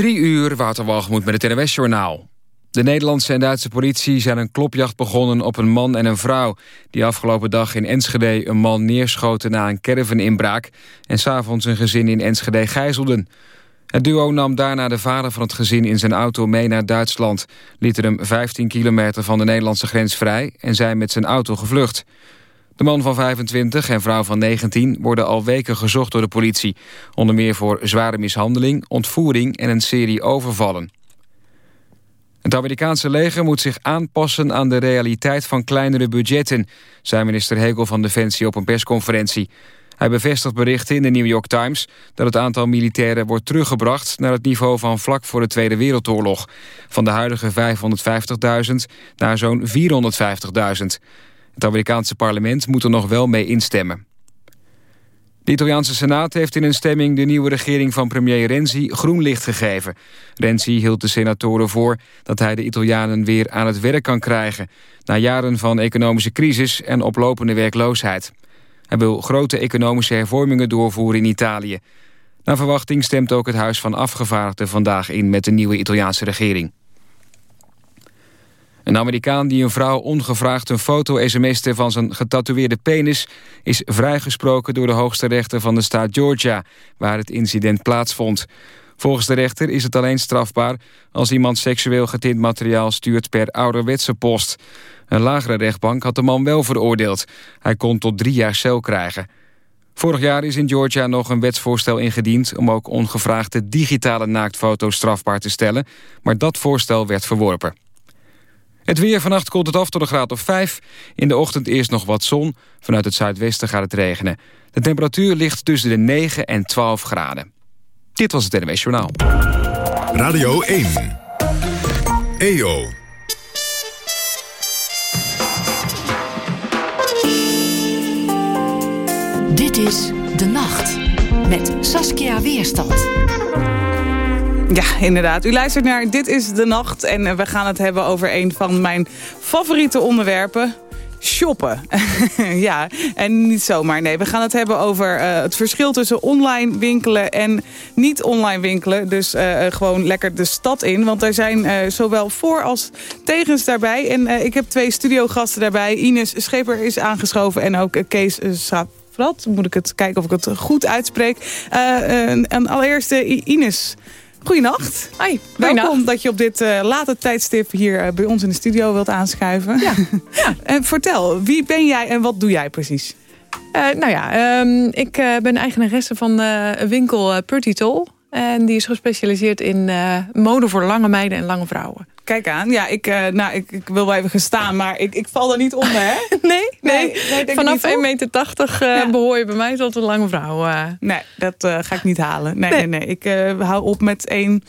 Drie uur, Wouter met het NWS-journaal. De Nederlandse en Duitse politie zijn een klopjacht begonnen op een man en een vrouw... die afgelopen dag in Enschede een man neerschoten na een caravan-inbraak... en s'avonds een gezin in Enschede gijzelden. Het duo nam daarna de vader van het gezin in zijn auto mee naar Duitsland... liet er hem 15 kilometer van de Nederlandse grens vrij... en zijn met zijn auto gevlucht. De man van 25 en vrouw van 19 worden al weken gezocht door de politie. Onder meer voor zware mishandeling, ontvoering en een serie overvallen. Het Amerikaanse leger moet zich aanpassen aan de realiteit van kleinere budgetten... zei minister Hegel van Defensie op een persconferentie. Hij bevestigt berichten in de New York Times... dat het aantal militairen wordt teruggebracht naar het niveau van vlak voor de Tweede Wereldoorlog. Van de huidige 550.000 naar zo'n 450.000. Het Amerikaanse parlement moet er nog wel mee instemmen. De Italiaanse Senaat heeft in een stemming de nieuwe regering van premier Renzi groen licht gegeven. Renzi hield de senatoren voor dat hij de Italianen weer aan het werk kan krijgen... na jaren van economische crisis en oplopende werkloosheid. Hij wil grote economische hervormingen doorvoeren in Italië. Naar verwachting stemt ook het Huis van Afgevaardigden vandaag in met de nieuwe Italiaanse regering. Een Amerikaan die een vrouw ongevraagd een foto sms'te van zijn getatoeëerde penis... is vrijgesproken door de hoogste rechter van de staat Georgia... waar het incident plaatsvond. Volgens de rechter is het alleen strafbaar... als iemand seksueel getint materiaal stuurt per ouderwetse post. Een lagere rechtbank had de man wel veroordeeld. Hij kon tot drie jaar cel krijgen. Vorig jaar is in Georgia nog een wetsvoorstel ingediend... om ook ongevraagde digitale naaktfoto's strafbaar te stellen... maar dat voorstel werd verworpen. Het weer vannacht koelt het af tot een graad of 5. In de ochtend eerst nog wat zon. Vanuit het zuidwesten gaat het regenen. De temperatuur ligt tussen de 9 en 12 graden. Dit was het NWS Journaal. Radio 1. EO. Dit is De Nacht met Saskia Weerstand. Ja, inderdaad. U luistert naar Dit is de Nacht. En eh, we gaan het hebben over een van mijn favoriete onderwerpen. Shoppen. ja, en niet zomaar. Nee, we gaan het hebben over uh, het verschil tussen online winkelen en niet online winkelen. Dus uh, gewoon lekker de stad in. Want er zijn zowel voor als tegens daarbij. En ik heb twee studiogasten daarbij. Ines Scheper is aangeschoven en ook Kees Safrat. Moet ik het kijken of ik het goed uitspreek. en allereerst Ines... Goedenacht. Hi, Welkom dat je op dit uh, late tijdstip hier uh, bij ons in de studio wilt aanschuiven. Ja. ja. en vertel, wie ben jij en wat doe jij precies? Uh, nou ja, um, ik ben eigenaresse van een winkel Pretty Toll. En die is gespecialiseerd in mode voor lange meiden en lange vrouwen. Kijk aan. Ja, ik, uh, nou, ik, ik, wil wel even gaan staan, maar ik, ik val er niet onder, hè? nee, nee. nee, Vanaf 1,80 meter uh, ja. behoor je bij mij tot een lange vrouw. Uh. Nee, dat uh, ga ik niet halen. Nee, nee, nee. Ik hou op met één...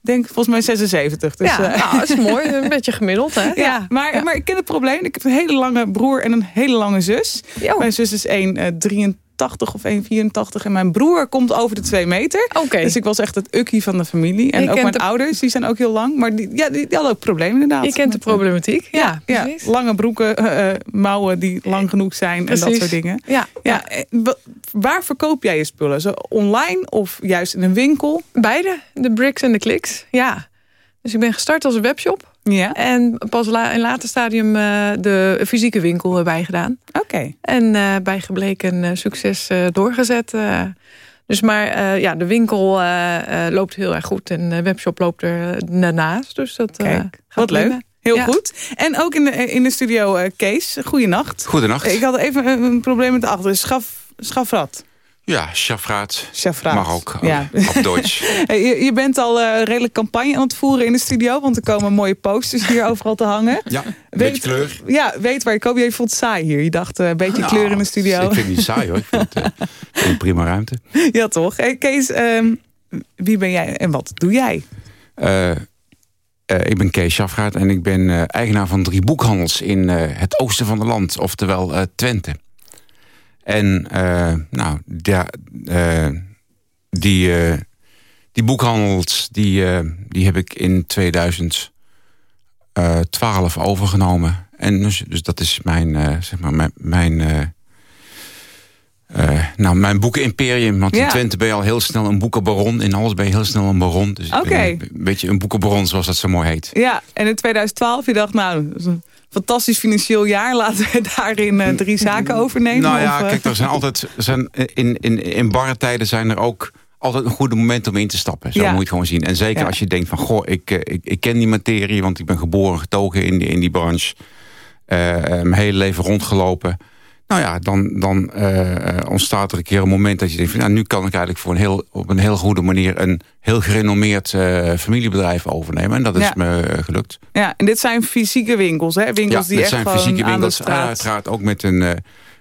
denk volgens mij 76. Dus, ja, nou, dat is mooi. Een beetje gemiddeld, hè? Ja, maar, ja. maar ik ken het probleem. Ik heb een hele lange broer en een hele lange zus. Jo. Mijn zus is 1,83 1,80 of 1,84. En mijn broer komt over de 2 meter. Okay. Dus ik was echt het ukkie van de familie. En ook mijn ouders, die zijn ook heel lang. Maar die, ja, die, die hadden ook problemen inderdaad. Je kent de problematiek. Ja, ja, ja lange broeken, uh, mouwen die lang genoeg zijn precies. en dat soort dingen. Ja, ja. Waar verkoop jij je spullen? Zo online of juist in een winkel? Beide. De bricks en de clicks. Ja. Dus ik ben gestart als een webshop. Ja. En pas la, in later stadium uh, de fysieke winkel erbij gedaan. Oké. En uh, bij gebleken uh, succes doorgezet. dus maar ja, de winkel loopt heel erg goed. En de webshop loopt er daarnaast. Dus dat Kijk, wat leuk. Heel ja. goed. En ook in de, in de studio Kees. Goedenacht. Goedenacht. Ik had even een probleem met de achter. Schaf, schafrat. Ja, Schafraat. Schafraat. Mag ook ja. op Duits. je, je, bent al uh, redelijk campagne aan het voeren in de studio. Want er komen mooie posters hier overal te hangen. Ja, een weet, beetje kleur. Ja, weet waar je koopt. Je vond het saai hier. Je dacht uh, een beetje nou, kleur in de studio. Ik vind het niet saai hoor. Ik vind het uh, een prima ruimte. Ja toch. Hey, Kees, um, wie ben jij en wat doe jij? ik ben Kees Schafraat en ik ben eigenaar van drie boekhandels in het oosten van het land. Oftewel Twente. En uh, nou, uh, die, uh, die boekhandels die, die heb ik in 2012 overgenomen. En dus, dus dat is mijn, zeg maar, mijn, mijn Uh, nou, mijn boekenimperium. Want in Twente ben je al heel snel een boekenbaron. In alles ben je heel snel een baron. Dus ik ben een beetje een boekenbaron, zoals dat zo mooi heet. Ja, en in 2012 je dacht, nou, fantastisch financieel jaar. Laten we daarin uh, drie zaken overnemen. Nou ja, kijk, er zijn altijd... Zijn, in, in, in barre tijden zijn er ook altijd een goede moment om in te stappen. Zo moet je het gewoon zien. En zeker als je denkt van, goh, ik, ik, ik ken die materie... want ik ben geboren, getogen in die, in die branche. Uh, mijn hele leven rondgelopen. Nou ja, dan, dan uh, ontstaat er een keer een moment dat je denkt... Van, nou, nu kan ik eigenlijk voor een heel, op een heel goede manier... een heel gerenommeerd uh, familiebedrijf overnemen. En dat is me gelukt. Ja, en dit zijn fysieke winkels, hè? Winkels die dit echt zijn fysieke winkels. Uiteraard ook met een,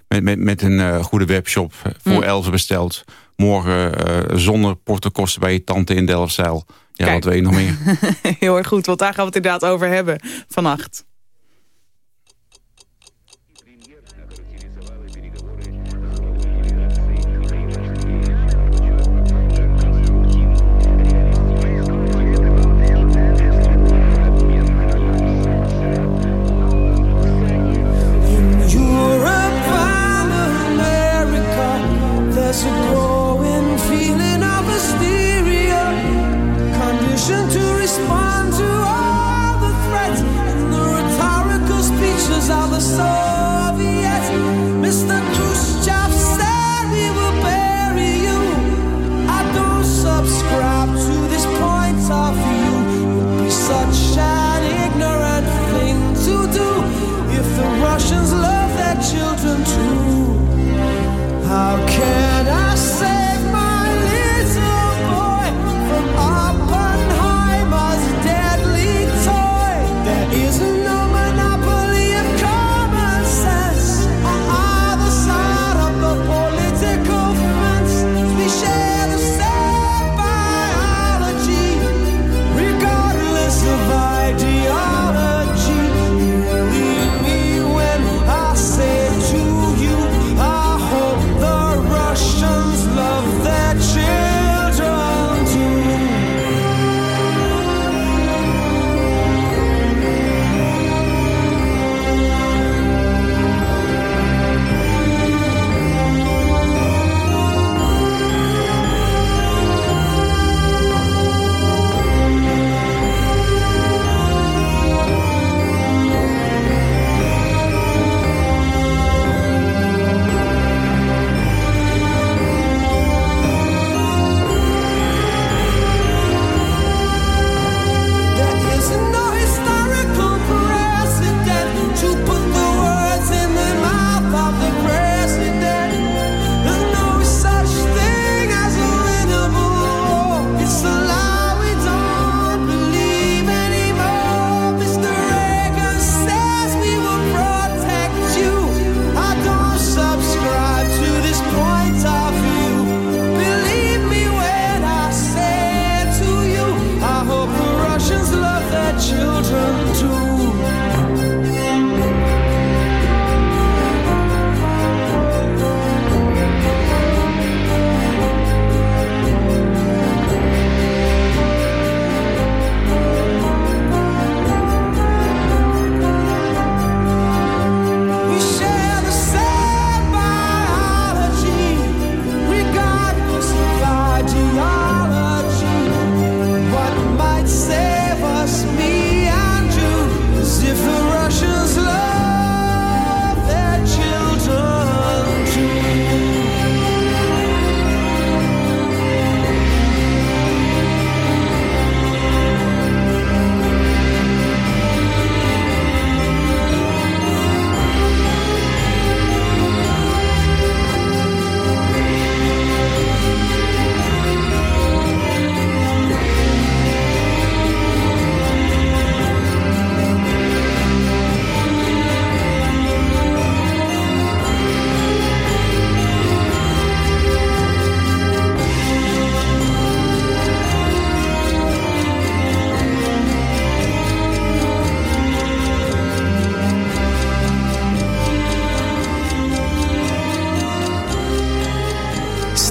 met, met, met een goede webshop voor mm. Elven besteld. Morgen zonder portokosten bij je tante in Delfzijl. Ja, Kijk. wat weet je nog meer? heel erg goed, want daar gaan we het inderdaad over hebben vannacht.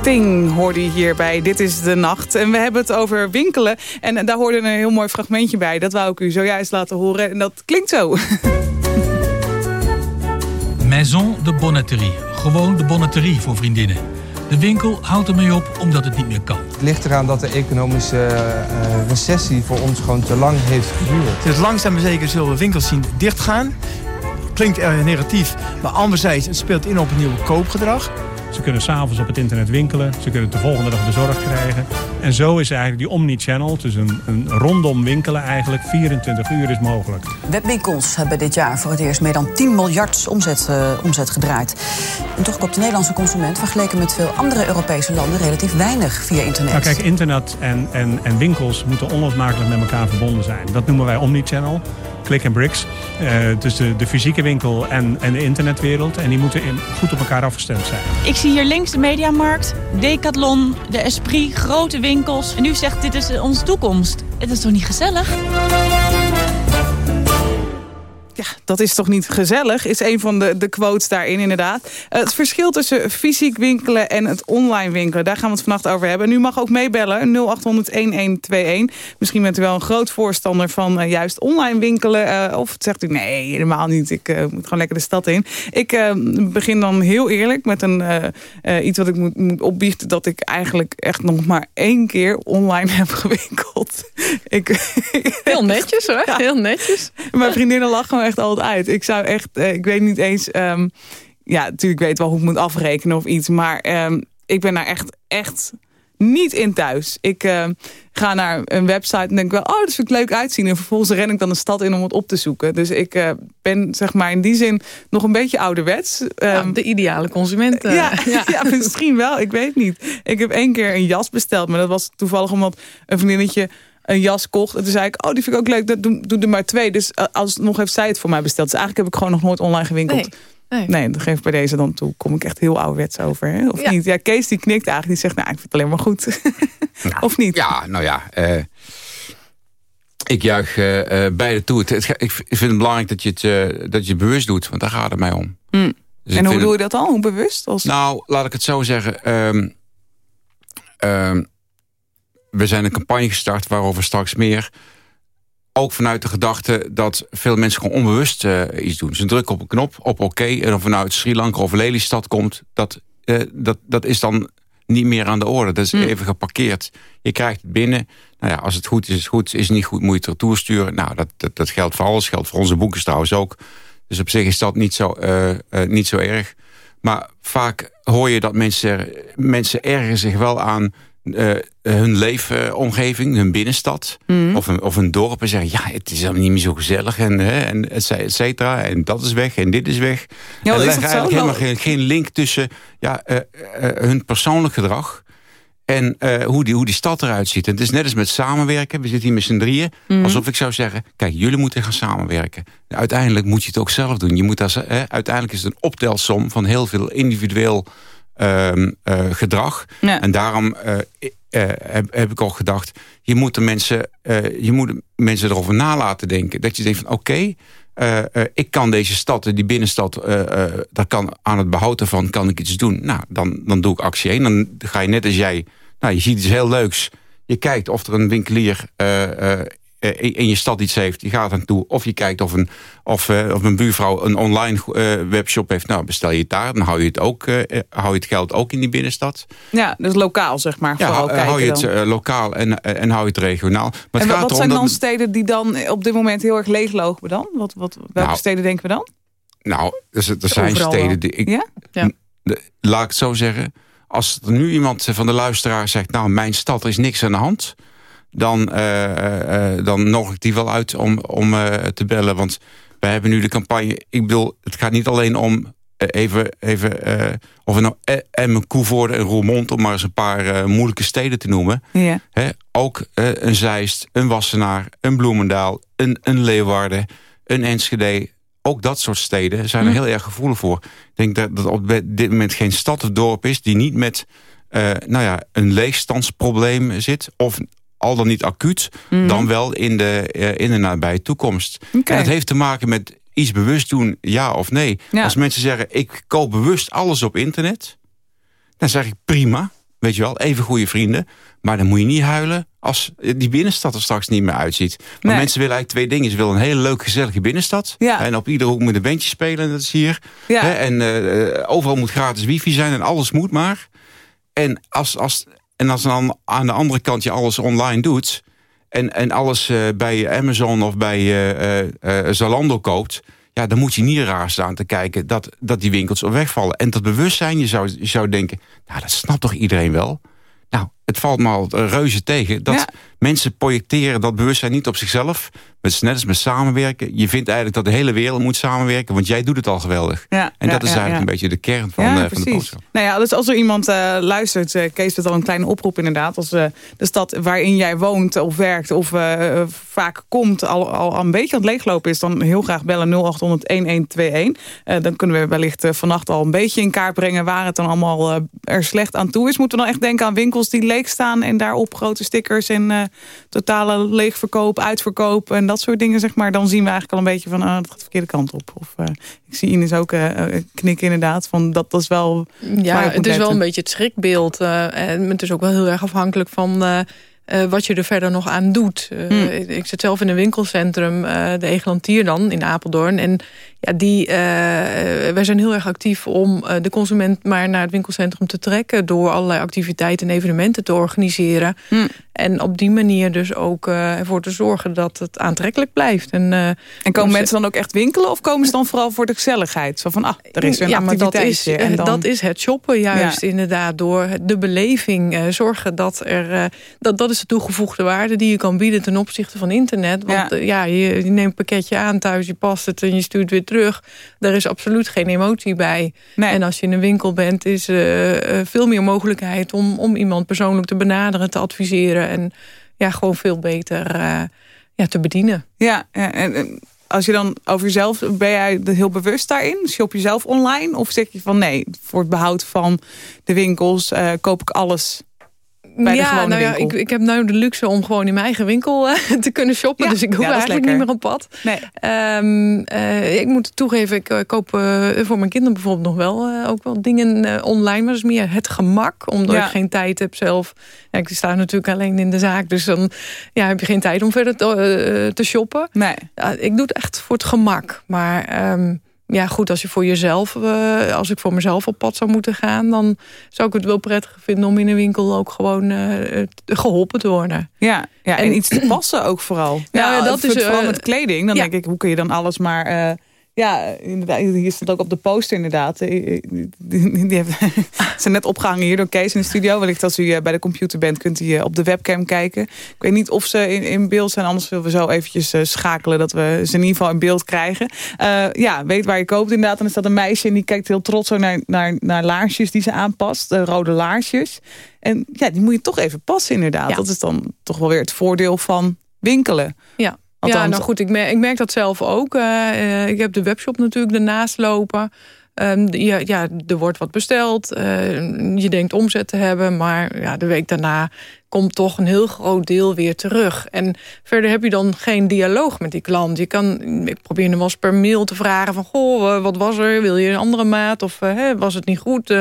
Sting hoorde je hierbij. Dit is de nacht. En we hebben het over winkelen. En daar hoorde een heel mooi fragmentje bij. Dat wou ik u zojuist laten horen. En dat klinkt zo. Maison de Bonneterie gewoon de bonneterie voor vriendinnen. De winkel houdt ermee op omdat het niet meer kan. Het ligt eraan dat de economische uh, recessie voor ons gewoon te lang heeft geduurd. Dus langzaam maar zeker zullen we winkels zien dichtgaan. Klinkt erg negatief, maar anderzijds het speelt in op een nieuw koopgedrag. Ze kunnen s'avonds op het internet winkelen. Ze kunnen de volgende dag de zorg krijgen. En zo is eigenlijk die omni-channel, dus een, een rondom winkelen eigenlijk, 24 uur is mogelijk. Webwinkels hebben dit jaar voor het eerst meer dan 10 miljard omzet, uh, omzet gedraaid. En toch koopt de Nederlandse consument vergeleken met veel andere Europese landen relatief weinig via internet. Nou kijk, internet en, en, en winkels moeten onlosmakelijk met elkaar verbonden zijn. Dat noemen wij omni-channel click and bricks. Uh, dus de, fysieke winkel en, en de internetwereld. En die moeten in, goed op elkaar afgestemd zijn. Ik zie hier links de Mediamarkt, Decathlon, de Esprit, grote winkels. En u zegt dit is onze toekomst. Het is toch niet gezellig? Ja, dat is toch niet gezellig, is een van de, de quotes daarin inderdaad. Uh, het verschil tussen fysiek winkelen en het online winkelen, daar gaan we het vannacht over hebben. En u mag ook meebellen, 0800-1121. Misschien bent u wel een groot voorstander van uh, juist online winkelen. Uh, of zegt u, nee, helemaal niet, ik moet gewoon lekker de stad in. Ik begin dan heel eerlijk met een, iets wat ik moet, moet opbiechten... dat ik eigenlijk echt nog maar één keer online heb gewinkeld. ik, heel netjes hoor, ja. heel netjes. Mijn vriendinnen lachen echt altijd uit. Ik zou echt, uh, ik weet niet eens... Um, ja, natuurlijk weet wel hoe ik moet afrekenen of iets. Maar um, ik ben daar echt, echt niet in thuis. Ik uh, ga naar een website en denk wel, oh, dat vind ik leuk uitzien. En vervolgens ren ik dan de stad in om het op te zoeken. Dus ik uh, ben zeg maar in die zin nog een beetje ouderwets. Um, ja, de ideale consument. Uh, ja, ja. ja, misschien wel. Ik weet niet. Ik heb één keer een jas besteld, maar dat was toevallig omdat een vriendinnetje een jas kocht. En toen zei ik, oh, die vind ik ook leuk. Dat doe, doe er maar twee. Dus uh, alsnog heeft zij het voor mij besteld. Dus eigenlijk heb ik gewoon nog nooit online gewinkeld. Nee. Nee. nee, dat geef ik bij deze dan toe. Kom ik echt heel ouderwets over, hè? of ja. niet? Ja, Kees die knikt eigenlijk. Die zegt, nou, ik vind het alleen maar goed. Nou, of niet? Ja, nou ja. Uh, ik juich uh, beide toe. Het, het, ik vind het belangrijk dat je het, dat je bewust doet. Want daar gaat het mij om. Mm. Dus en hoe doe je dat dan? Hoe bewust? Als... Nou, laat ik het zo zeggen. Um, um, we zijn een campagne gestart waarover straks meer. Ook vanuit de gedachte dat veel mensen gewoon onbewust uh, iets doen. Ze drukken op een knop, op oké. en of vanuit Sri Lanka of Lelystad komt... Dat, uh, dat, dat is dan niet meer aan de orde. Dat is mm. even geparkeerd. Je krijgt het binnen. Nou ja, als het goed is, is het goed. Is het niet goed, moet je het retour sturen. Nou, dat, dat, dat geldt voor alles. geldt voor onze boeken trouwens ook. Dus op zich is dat niet zo, uh, niet zo erg. Maar vaak hoor je dat mensen, mensen ergeren zich wel aan uh, hun leefomgeving, hun binnenstad mm. of, een, of een dorp en zeggen... ja, het is allemaal niet meer zo gezellig en, hè, en et cetera. En dat is weg en dit is weg. Ja, en is leggen eigenlijk helemaal geen, geen link tussen ja, uh, uh, hun persoonlijk gedrag... en hoe, die, hoe die stad eruit ziet. En het is net als met samenwerken. We zitten hier met z'n drieën. Mm. Alsof ik zou zeggen, kijk, jullie moeten gaan samenwerken. Uiteindelijk moet je het ook zelf doen. Je moet als, uiteindelijk is het een optelsom van heel veel individueel... Um, uh, gedrag. Ja. En daarom uh, uh, heb, heb, ik al gedacht... je moet de mensen, je moet de mensen erover nalaten denken. Dat je denkt van oké, okay, ik kan deze stad, die binnenstad... daar kan aan het behouden van kan ik iets doen. Nou, dan, dan doe ik actie 1. Dan ga je net als jij... Nou, je ziet iets heel leuks. Je kijkt of er een winkelier in je stad iets heeft, je gaat aan toe. Of je kijkt of een, of, uh, of een buurvrouw een online uh, webshop heeft. Nou, bestel je het daar. Dan hou je het, ook, hou je het geld ook in die binnenstad. Ja, dus lokaal zeg maar. Ja, hou, hou je het dan. lokaal en, en hou je het regionaal. Maar en het wat zijn dan dat, steden die dan op dit moment heel erg leeglopen dan? Wat, wat, welke Nou, steden denken we dan? Nou, er, er zijn Overal wel. steden die... Ik, Ja? Ja. laat ik het zo zeggen. Als er nu iemand van de luisteraar zegt... nou, mijn stad, er is niks aan de hand... dan, uh, uh, dan nodig ik die wel uit om, om te bellen. Want wij hebben nu de campagne... Ik bedoel, het gaat niet alleen om even... even of we nou Emmen, Koevoorde en Roermond... om maar eens een paar moeilijke steden te noemen. Ja. Hè, ook een Zeist, een Wassenaar, een Bloemendaal... een, een Leeuwarden, een Enschede... Ook dat soort steden zijn er Mm. heel erg gevoelig voor. Ik denk dat, dat op dit moment geen stad of dorp is... die niet met nou ja, een leegstandsprobleem zit... of al dan niet acuut, Mhm. dan wel in de, uh, in de nabije toekomst. En dat heeft te maken met iets bewust doen, ja of nee. Ja. Als mensen zeggen, ik koop bewust alles op internet... dan zeg ik prima. weet je wel, even goede vrienden. Maar dan moet je niet huilen als die binnenstad er straks niet meer uitziet. Want Nee. mensen willen eigenlijk twee dingen. Ze willen een hele leuke, gezellige binnenstad. Ja. En op iedere hoek moet een bandje spelen, dat is hier. Ja. En eh, eh, overal moet gratis wifi zijn en alles moet maar. En als, als, en als dan aan de andere kant je alles online doet... en, en alles eh, bij Amazon of bij eh, eh, Zalando koopt... ja, dan moet je niet raar staan te kijken dat, dat die winkels wegvallen. En dat bewustzijn, je zou, je zou denken... nou, dat snapt toch iedereen wel? Het valt me al reuze tegen dat Ja. mensen projecteren dat bewustzijn niet op zichzelf. Het is net als met samenwerken. Je vindt eigenlijk dat de hele wereld moet samenwerken, want jij doet het al geweldig. Ja, en ja, dat is eigenlijk een beetje de kern van, eh, van de boodschap. Nou ja, dus als er iemand eh, luistert, eh, Kees het al een kleine oproep inderdaad. Als eh, de stad waarin jij woont of werkt of eh, eh, vaak komt al, al een beetje aan het leeglopen is... dan heel graag bellen 0800-1121. Eh, dan kunnen we wellicht eh, vannacht al een beetje in kaart brengen... waar het dan allemaal eh, er slecht aan toe is. Moeten we dan echt denken aan winkels die leeg staan... en daarop grote stickers en eh, totale leegverkoop, uitverkoop... en dat soort dingen, zeg maar. Dan zien we eigenlijk al een beetje van, ah, dat gaat de verkeerde kant op. Of eh, ik zie Ines ook eh, knikken inderdaad, van dat, dat is wel... Ja, het is wel een beetje het schrikbeeld. en het is ook wel heel erg afhankelijk van eh, wat je er verder nog aan doet. Eh, Hmm. ik, ik zit zelf in een winkelcentrum, eh, de Egelantier dan, in Apeldoorn. En ja, die, wij zijn heel erg actief om de consument maar naar het winkelcentrum te trekken... door allerlei activiteiten en evenementen te organiseren. Hmm. En op die manier dus ook eh, ervoor te zorgen dat het aantrekkelijk blijft. En, eh, En komen ons- mensen dan ook echt winkelen of komen ze dan vooral voor de gezelligheid? Zo van, ah, er is weer een ja, maar dat is, en eh, dan... dat is het shoppen juist inderdaad. Door de beleving zorgen dat er... dat, dat is de toegevoegde waarde die je kan bieden ten opzichte van internet. Want Ja. ja, je, je neemt een pakketje aan thuis, je past het en je stuurt weer terug. Daar is absoluut geen emotie bij. Nee. En als je in een winkel bent, is veel meer mogelijkheid... Om, om iemand persoonlijk te benaderen, te adviseren... en ja, gewoon veel beter eh, ja, te bedienen. Ja, en, als je dan over jezelf, ben jij heel bewust daarin? Shop je zelf online? Of zeg je van nee, voor het behoud van de winkels eh, koop ik alles bij de ja, gewone nou ja, winkel? ik, ik heb nu de luxe om gewoon in mijn eigen winkel eh, te kunnen shoppen. Ja, dus ik hoef ja, eigenlijk niet meer op pad. Nee. Ehm, eh, ik moet toegeven, ik eh, koop voor mijn kinderen bijvoorbeeld nog wel ook wel dingen online. Maar dat is meer het gemak, omdat ik geen tijd heb zelf. Ja, ik sta natuurlijk alleen in de zaak, dus dan ja, heb je geen tijd om verder te, te shoppen. Nee. Ik doe het echt voor het gemak. Maar ehm, ja, goed, als je voor jezelf, eh, als ik voor mezelf op pad zou moeten gaan, dan zou ik het wel prettig vinden om in een winkel ook gewoon eh, geholpen te worden. Ja, ja en, En- iets te passen ook vooral. Nou ja, ja, dat is, vooral eh, met kleding. Dan ja. denk ik, hoe kun je dan alles maar... ja, inderdaad, hier staat ook op de poster inderdaad. Die, zijn net opgehangen hier door Kees in de studio. Wellicht als u eh, bij de computer bent, kunt u eh, op de webcam kijken. Ik weet niet of ze in, in beeld zijn. Anders willen we zo eventjes eh, schakelen dat we ze in ieder geval in beeld krijgen. Ja, weet waar je koopt inderdaad. En dan staat een meisje en die kijkt heel trots zo naar, naar, naar laarsjes die ze aanpast. eh, rode laarsjes. En ja, die moet je toch even passen inderdaad. Ja. Dat is dan toch wel weer het voordeel van winkelen. Ja. Althans- ja, nou goed, ik merk, ik merk dat zelf ook. Eh, eh, ik heb de webshop natuurlijk ernaast lopen. Ehm, ja, ja, er wordt wat besteld. Eh, je denkt omzet te hebben. Maar ja, de week daarna komt toch een heel groot deel weer terug. En verder heb je dan geen dialoog met die klant. Je kan, ik probeer hem wel eens per mail te vragen van... goh, wat was er? Wil je een andere maat? Of hè, was het niet goed? Eh,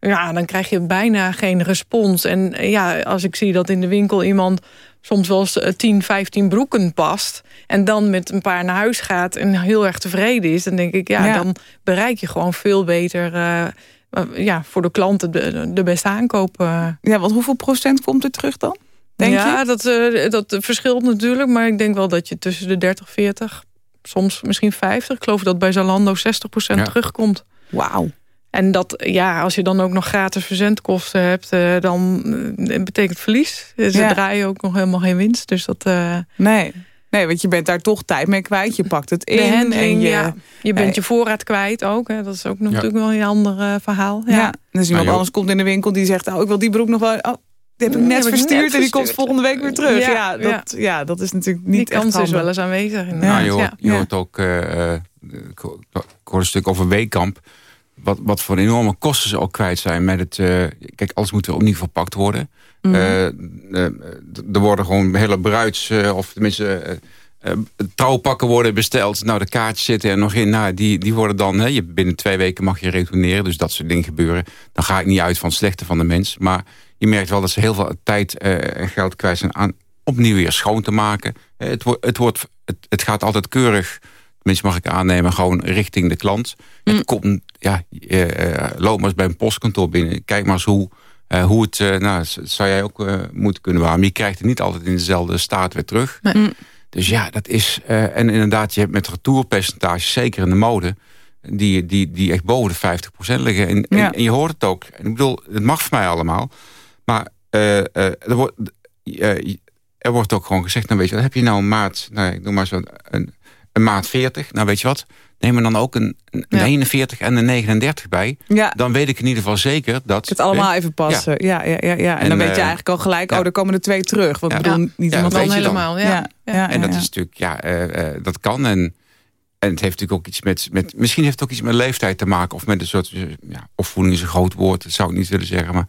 Ja, dan krijg je bijna geen respons. En ja, als ik zie dat in de winkel iemand soms wel eens eh, 10, 15 broeken past... en dan met een paar naar huis gaat en heel erg tevreden is... dan denk ik, ja, Ja. dan bereik je gewoon veel beter... eh, eh, ja, voor de klanten de, de beste aankoop. eh. Ja, want hoeveel procent komt er terug dan? Denk ja, je? Dat, eh, dat verschilt natuurlijk, maar ik denk wel dat je tussen de 30, 40... soms misschien 50, ik geloof dat bij Zalando 60 Ja. terugkomt. Wauw. En dat, ja, als je dan ook nog gratis verzendkosten hebt, eh, dan eh, betekent verlies. Ze Ja. draaien ook nog helemaal geen winst. Dus dat. eh Nee. nee, want je bent daar toch tijd mee kwijt. Je pakt het in. en je, ja. Je bent Nee. je voorraad kwijt ook. Hè. Dat is ook nog natuurlijk wel een ander verhaal. Ja. Ja. Als iemand anders komt in de winkel die zegt... oh, ik wil die broek nog wel... Oh, die heb ik net heb ik verstuurd net en die komt volgende week weer terug. Ja, Ja, dat, ja. dat is natuurlijk niet Die kans echt is wel eens aanwezig. Ja, inderdaad. je hoort, Ja. je hoort ook, eh, eh, ik ho- ik hoorde een stuk over Weekamp. Wat, wat voor enorme kosten ze ook kwijt zijn met het... eh, kijk, alles moet er opnieuw verpakt worden. Mhm. Eh, eh, er worden gewoon hele bruids... of tenminste... trouwpakken worden besteld. Nou, de kaartjes zitten er nog in. Nou, die, die worden dan, hè, je, binnen twee weken mag je retourneren. Dus dat soort dingen gebeuren. Dan ga ik niet uit van het slechte van de mens. Maar je merkt wel dat ze heel veel tijd en geld kwijt zijn aan opnieuw weer schoon te maken. het, wordt, het, wordt, het, het gaat altijd keurig tenminste mag ik aannemen, gewoon richting de klant. Mm. Het komt, ja, uh, loop maar eens bij een postkantoor binnen. Kijk maar eens hoe, uh, hoe het, uh, nou, zou jij ook moeten kunnen waarmen. Je krijgt het niet altijd in dezelfde staat weer terug. Mm. Dus ja, dat is, en inderdaad, je hebt met retourpercentages, zeker in de mode, die, die, die echt boven de 50% liggen. En, en, je hoort het ook. En ik bedoel, het mag voor mij allemaal. Maar er wordt, er wordt ook gewoon gezegd, nou weet je, wat heb je nou een maat, nou, ik noem maar zo een een maat 40. Nou, weet je wat? Neem er dan ook een, een 41 en een 39 bij. Ja. Dan weet ik in ieder geval zeker dat... Het allemaal even passen. Ja, ja, ja, ja. En, en dan weet je eh, eigenlijk al gelijk... oh, er komen er twee terug. Want ik bedoel, niet iemand dan helemaal. Ja. Ja. En dat is natuurlijk... Ja, uh, dat kan. En, en het heeft natuurlijk ook iets met, met... Misschien heeft het ook iets met leeftijd te maken. Of met een soort... Ja, opvoeding is een groot woord. Dat zou ik niet willen zeggen. Maar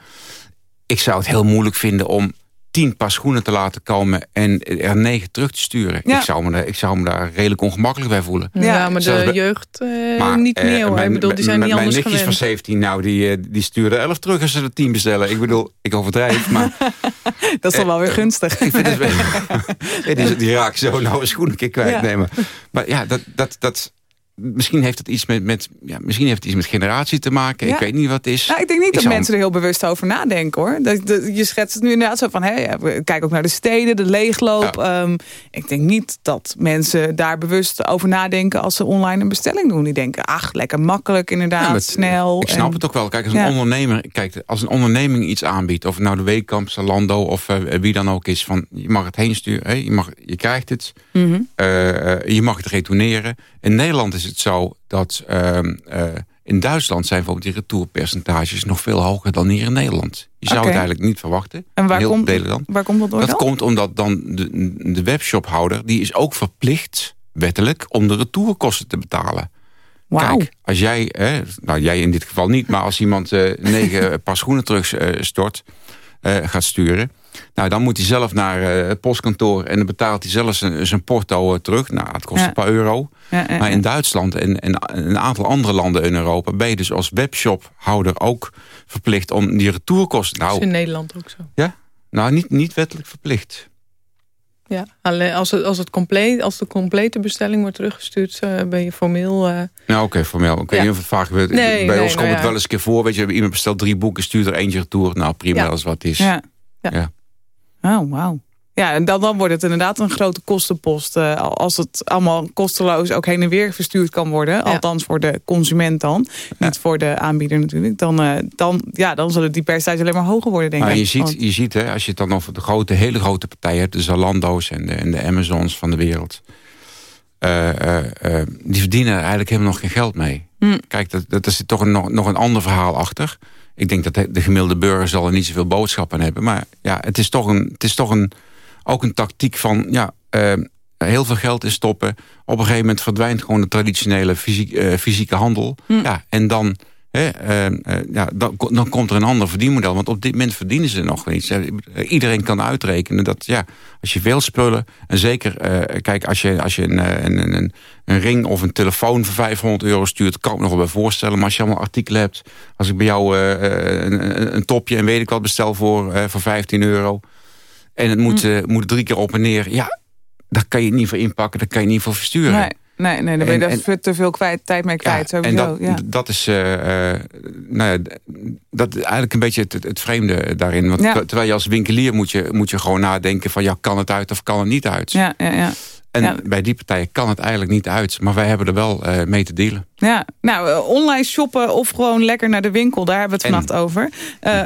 ik zou het heel moeilijk vinden om tien paar schoenen te laten komen en er negen terug te sturen. Ik, zou me daar, ik zou me daar redelijk ongemakkelijk bij voelen. Ja, maar de jeugd uh, niet meer hoor. Mijn, ik bedoel, die zijn niet anders Mijn nichtjes van 17, nou, die, uh, die sturen 11 terug als ze er 10 bestellen. Ik bedoel, ik overdrijf, maar... dat is dan wel weer gunstig. ik vind het, die, die raak zo nou een schoen een keer kwijtnemen. Maar ja, dat, dat, dat, Misschien heeft het iets met, met, ja, misschien heeft het iets met generatie te maken. Ik weet niet wat het is. Nou, ik denk niet dat mensen er heel bewust over nadenken hoor. Dat, dat, je schetst het nu inderdaad zo van... Hey, kijk ook naar de steden, de leegloop. Ehm, ik denk niet dat mensen daar bewust over nadenken... als ze online een bestelling doen. Die denken, ach, lekker makkelijk inderdaad, snel. Ik snap het ook wel. Kijk, als een ondernemer, kijk, als een onderneming iets aanbiedt... of het nou de Weekamp, Zalando of uh, wie dan ook is... van je mag het heen sturen, je, mag, je krijgt het... Mm -hmm. uh, je mag het retourneren. In Nederland is het zo dat uh, in Duitsland zijn bijvoorbeeld die retourpercentages nog veel hoger dan hier in Nederland. Je zou het eigenlijk niet verwachten. En waar, komt, waar komt dat door Dat komt omdat dan de, de webshophouder, die is ook verplicht, wettelijk, om de retourkosten te betalen. Wow. Kijk, als jij, hè, nou jij in dit geval niet, maar als iemand uh, negen paar schoenen terug uh, stort, uh, gaat sturen, nou, dan moet hij zelf naar uh, het postkantoor en dan betaalt hij zelfs zijn porto uh, terug. Nou, het kost een paar euro. maar in Duitsland en, en, een aantal andere landen in Europa ben je dus als webshophouder ook verplicht om die retourkosten... Nou, dat is in Nederland ook zo. Ja? Nou, niet, niet wettelijk verplicht. Ja, alleen als, het, als, het compleet, als de complete bestelling wordt teruggestuurd, uh, ben je formeel... Uh... Nou, oké, formeel. Okay, ja. vaak, nee, bij nee, ons komt nou het wel eens een keer voor. Weet je, iemand bestelt drie boeken, stuurt er eentje retour. Nou, prima, als wat is. Ja. ja. Oh, wauw. Ja, en dan, dan wordt het inderdaad een grote kostenpost. Uh, als het allemaal kosteloos ook heen en weer verstuurd kan worden. Althans voor de consument dan. Niet voor de aanbieder natuurlijk. Dan, uh, dan, ja, dan zullen die percentages alleen maar hoger worden, denk maar ik. Je ziet, je ziet hè, als je het dan over de grote, hele grote partijen hebt. De Zalando's en de, en de Amazons van de wereld. Uh, die verdienen er eigenlijk helemaal nog geen geld mee. Hm. Kijk, dat, dat, zit toch een, nog, nog een ander verhaal achter. Ik denk dat de, gemiddelde burger zal er niet zoveel boodschappen hebben. Maar ja, het is toch, een, het is toch een, ook een tactiek van ja, uh, heel veel geld in stoppen. Op een gegeven moment verdwijnt gewoon de traditionele fysiek, uh, fysieke handel. Hm. Ja, en dan uh, ja, dan, dan, komt er een ander verdienmodel. Want op dit moment verdienen ze nog niets. Iedereen kan uitrekenen dat ja, als je veel spullen... en zeker, uh, kijk, als je, als je een, een, een, een, ring of een telefoon voor 500 euro stuurt... kan ik me nog wel bij voorstellen. Maar als je allemaal artikelen hebt... als ik bij jou een, een, topje en weet ik wat bestel voor, voor 15 euro... en het moet, mm. moet drie keer op en neer... ja, daar kan je niet voor inpakken, daar kan je niet voor versturen. Nee. Nee, nee dan ben je daar te veel kwijt, tijd mee kwijt. Ja, en dat, ja. dat is uh, nou ja, dat eigenlijk een beetje het, het vreemde daarin. Want terwijl je als winkelier moet je, moet je gewoon nadenken van... ja, kan het uit of kan het niet uit? Ja, ja, ja. En bij die partijen kan het eigenlijk niet uit. Maar wij hebben er wel uh, mee te dealen. Ja, nou, uh, online shoppen of gewoon lekker naar de winkel. Daar hebben we het vannacht over. Uh,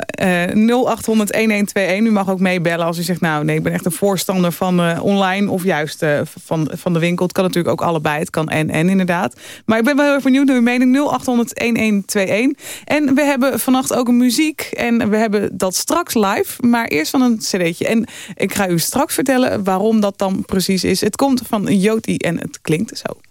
0800-1121. U mag ook meebellen als u zegt... nou, nee, ik ben echt een voorstander van online... of juist van, van de winkel. Het kan natuurlijk ook allebei. Het kan en en inderdaad. Maar ik ben wel heel erg benieuwd naar uw mening. 0800-1121. En we hebben vannacht ook een muziek. En we hebben dat straks live. Maar eerst van een cd'tje. En ik ga u straks vertellen waarom dat dan precies is. Het komt van Joti en het klinkt zo.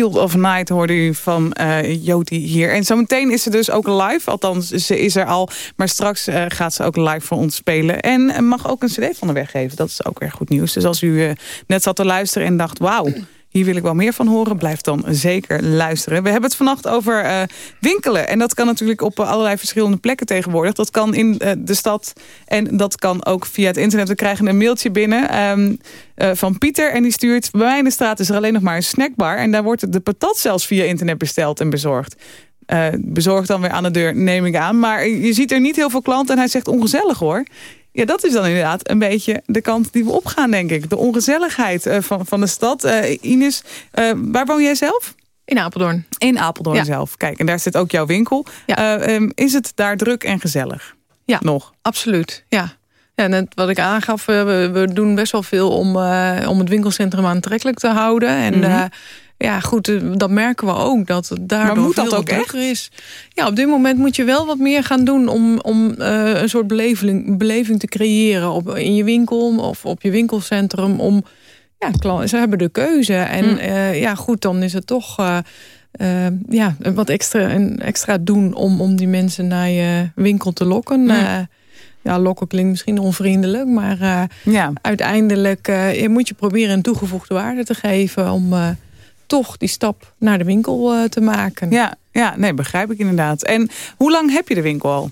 Field of Night hoorde u van uh, hier. En zometeen is ze dus ook live. Althans, ze is er al. Maar straks uh, gaat ze ook live voor ons spelen. En mag ook een cd van de weg geven. Dat is ook weer goed nieuws. Dus als u net zat te luisteren en dacht... wauw, hier wil ik wel meer van horen. Blijf dan zeker luisteren. We hebben het vannacht over uh, winkelen. En dat kan natuurlijk op allerlei verschillende plekken tegenwoordig. Dat kan in uh, de stad en dat kan ook via het internet. We krijgen een mailtje binnen uh, van Pieter. En die stuurt, bij mij in de straat is er alleen nog maar een snackbar. En daar wordt de patat zelfs via internet besteld en bezorgd. Uh, bezorgd dan weer aan de deur, neem ik aan. Maar je ziet er niet heel veel klanten en hij zegt ongezellig hoor. Ja, dat is dan inderdaad een beetje de kant die we opgaan, denk ik. De ongezelligheid uh, van, van de stad. Uh, Ines, waar woon jij zelf? In Apeldoorn. In Apeldoorn ja. zelf. Kijk, en daar zit ook jouw winkel. Ja. Um, is het daar druk en gezellig? Ja, nog. absoluut. Ja. Ja, net wat ik aangaf, we, we doen best wel veel om, om het winkelcentrum aantrekkelijk te houden. En mm -hmm. Ja, goed, dat merken we ook. Dat daardoor maar moet dat ook echt? is. Ja, op dit moment moet je wel wat meer gaan doen om, om uh, een soort beleving, beleving te creëren op, in je winkel of op je winkelcentrum. Om, ja, ze hebben de keuze. En mm. uh, ja, goed, dan is het toch uh, ja, wat extra, een extra doen om, om die mensen naar je winkel te lokken. Mm. Ja, lokken klinkt misschien onvriendelijk, maar uh, ja. uiteindelijk moet je proberen een toegevoegde waarde te geven om toch die stap naar de winkel uh, te maken. Ja, ja, nee, begrijp ik inderdaad. En hoe lang heb je de winkel al?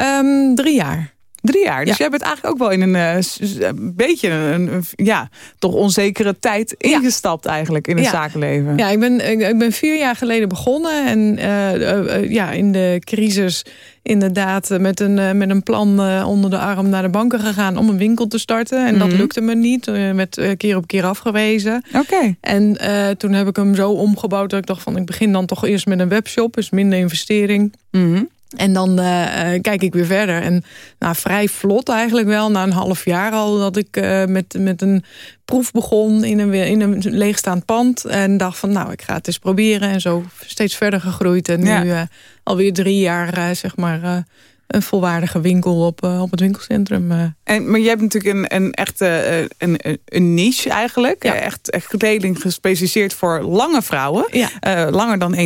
Um, drie jaar. Drie jaar. Dus ja. jij bent eigenlijk ook wel in een, uh, een beetje een, een, ja, toch onzekere tijd ingestapt ja. eigenlijk in het ja. zakenleven. Ja, ik ben, ik ben vier jaar geleden begonnen. En uh, ja, in de crisis inderdaad met een, met een plan onder de arm naar de banken gegaan om een winkel te starten. En mm -hmm. dat lukte me niet. Met keer op keer afgewezen. Oké. Okay. En toen heb ik hem zo omgebouwd dat ik dacht van ik begin dan toch eerst met een webshop. Dus minder investering. Mm -hmm. En dan uh, kijk ik weer verder. En nou, vrij vlot eigenlijk wel. Na een half jaar al dat ik uh, met, met een proef begon in een, in een leegstaand pand. En dacht van nou, ik ga het eens proberen. En zo steeds verder gegroeid. En ja. nu uh, alweer drie jaar zeg maar een volwaardige winkel op, uh, op het winkelcentrum. Uh. En, maar je hebt natuurlijk een, een echte uh, een, een niche eigenlijk. Ja. Echt, echt kleding gespecialiseerd voor lange vrouwen. Ja. langer dan 1,80.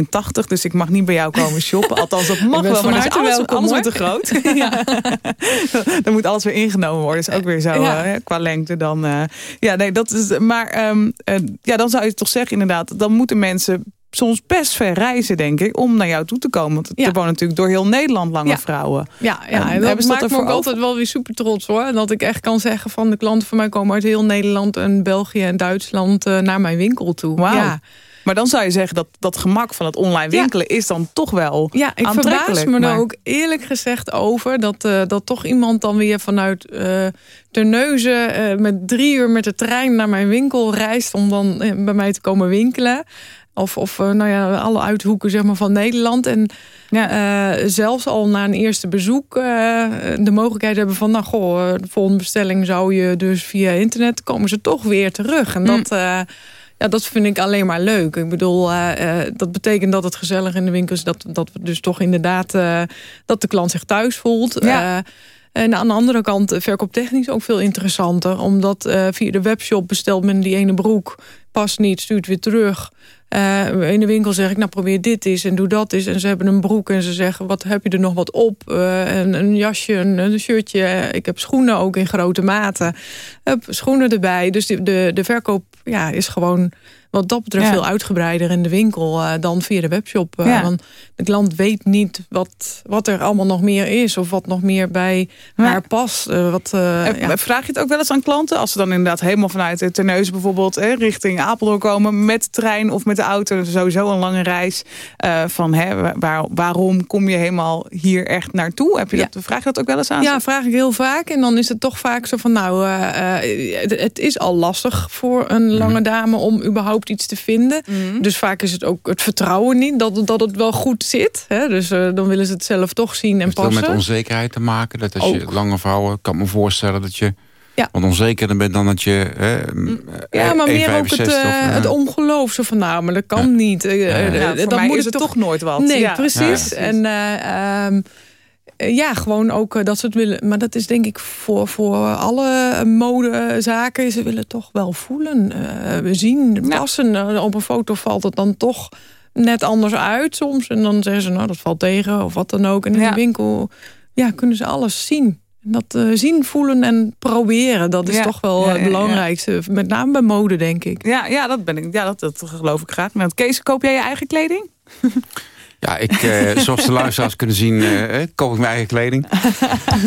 Dus ik mag niet bij jou komen shoppen. Althans, dat mag wel. Maar dat is alles, welkom, alles te groot. ja. dan moet alles weer ingenomen worden. is ook weer zo ja. qua lengte. Dan, ja, nee, dat is, maar um, ja, dan zou je toch zeggen inderdaad. Dan moeten mensen soms best ver reizen, denk ik, om naar jou toe te komen. Want ja. er wonen natuurlijk door heel Nederland lange ja. vrouwen. Ja, ja. en dat maakt me ook altijd wel weer super trots hoor. Dat ik echt kan zeggen van de klanten van mij komen uit heel Nederland en België en Duitsland uh, naar mijn winkel toe. Wow. Ja. Maar dan zou je zeggen dat dat gemak van het online winkelen ja. is dan toch wel Ja, ik verbaas me maar... er ook eerlijk gezegd over dat, uh, dat toch iemand dan weer vanuit uh, Terneuzen uh, met drie uur met de trein naar mijn winkel reist om dan bij mij te komen winkelen. Of, of nou ja, alle uithoeken zeg maar, van Nederland. En ja. uh, zelfs al na een eerste bezoek uh, de mogelijkheid hebben van... nou goh, de volgende bestelling zou je dus via internet... komen ze toch weer terug. En dat, mm. uh, ja, dat vind ik alleen maar leuk. Ik bedoel, dat betekent dat het gezellig in de winkel is. Dat, dat we dus toch inderdaad... dat de klant zich thuis voelt. Ja. En aan de andere kant verkooptechnisch ook veel interessanter. Omdat via de webshop bestelt men die ene broek... past niet, stuurt weer terug... Uh, in de winkel zeg ik, nou probeer dit eens en doe dat eens. En ze hebben een broek en ze zeggen, wat heb je er nog wat op? Uh, een, een, jasje, een, een, shirtje. Ik heb schoenen ook in grote maten. Heb schoenen erbij. Dus de, de, de verkoop ja, is gewoon wat dat betreft ja. veel uitgebreider in de winkel uh, dan via de webshop. Uh, ja. Want de klant weet niet wat, wat er allemaal nog meer is. Of wat nog meer bij ja. haar past. Uh, wat, Vraag je het ook wel eens aan klanten? Als ze dan inderdaad helemaal vanuit Terneuzen bijvoorbeeld... Eh, richting Apeldoorn komen met de trein of met de auto. Sowieso een lange reis. van hè, waar, waarom kom je helemaal hier echt naartoe? Heb je dat, Vraag je dat ook wel eens aan? Ja, vraag ik heel vaak. En dan is het toch vaak zo van... nou, het, het is al lastig voor een lange dame om überhaupt iets te vinden. Mm. Dus vaak is het ook het vertrouwen niet dat, dat het wel goed zit. Hè? Dus uh, dan willen ze het zelf toch zien en Heeft passen. Het met onzekerheid te maken? Dat als ook. je lange vrouwen, kan me voorstellen dat je... Ja. Want onzekerder bent dan dat je... Hè, ja, maar meer ook het, of, uh, het ongeloof. Zo van, nou, maar dat kan ja. niet. Ja, ja. dat moet is het toch nooit wat. Nee, precies. En... Um, Eh, ja, gewoon ook eh, dat ze het willen. Maar dat is denk ik voor, voor alle modezaken. Ze willen toch wel voelen, uh, zien, passen. op een foto valt het dan toch net anders uit soms. En dan zeggen ze, nou, dat valt tegen of wat dan ook. En in de winkel ja, kunnen ze alles zien. Dat uh, zien, voelen en proberen, dat is toch wel het belangrijkste. Met name bij mode, denk ik. Ja, ja, dat, ben ik, ja dat, dat geloof ik graag. Maar Kees, koop jij je eigen kleding? Ja, ik, uh, zoals de luisteraars kunnen zien, uh, koop ik mijn eigen kleding.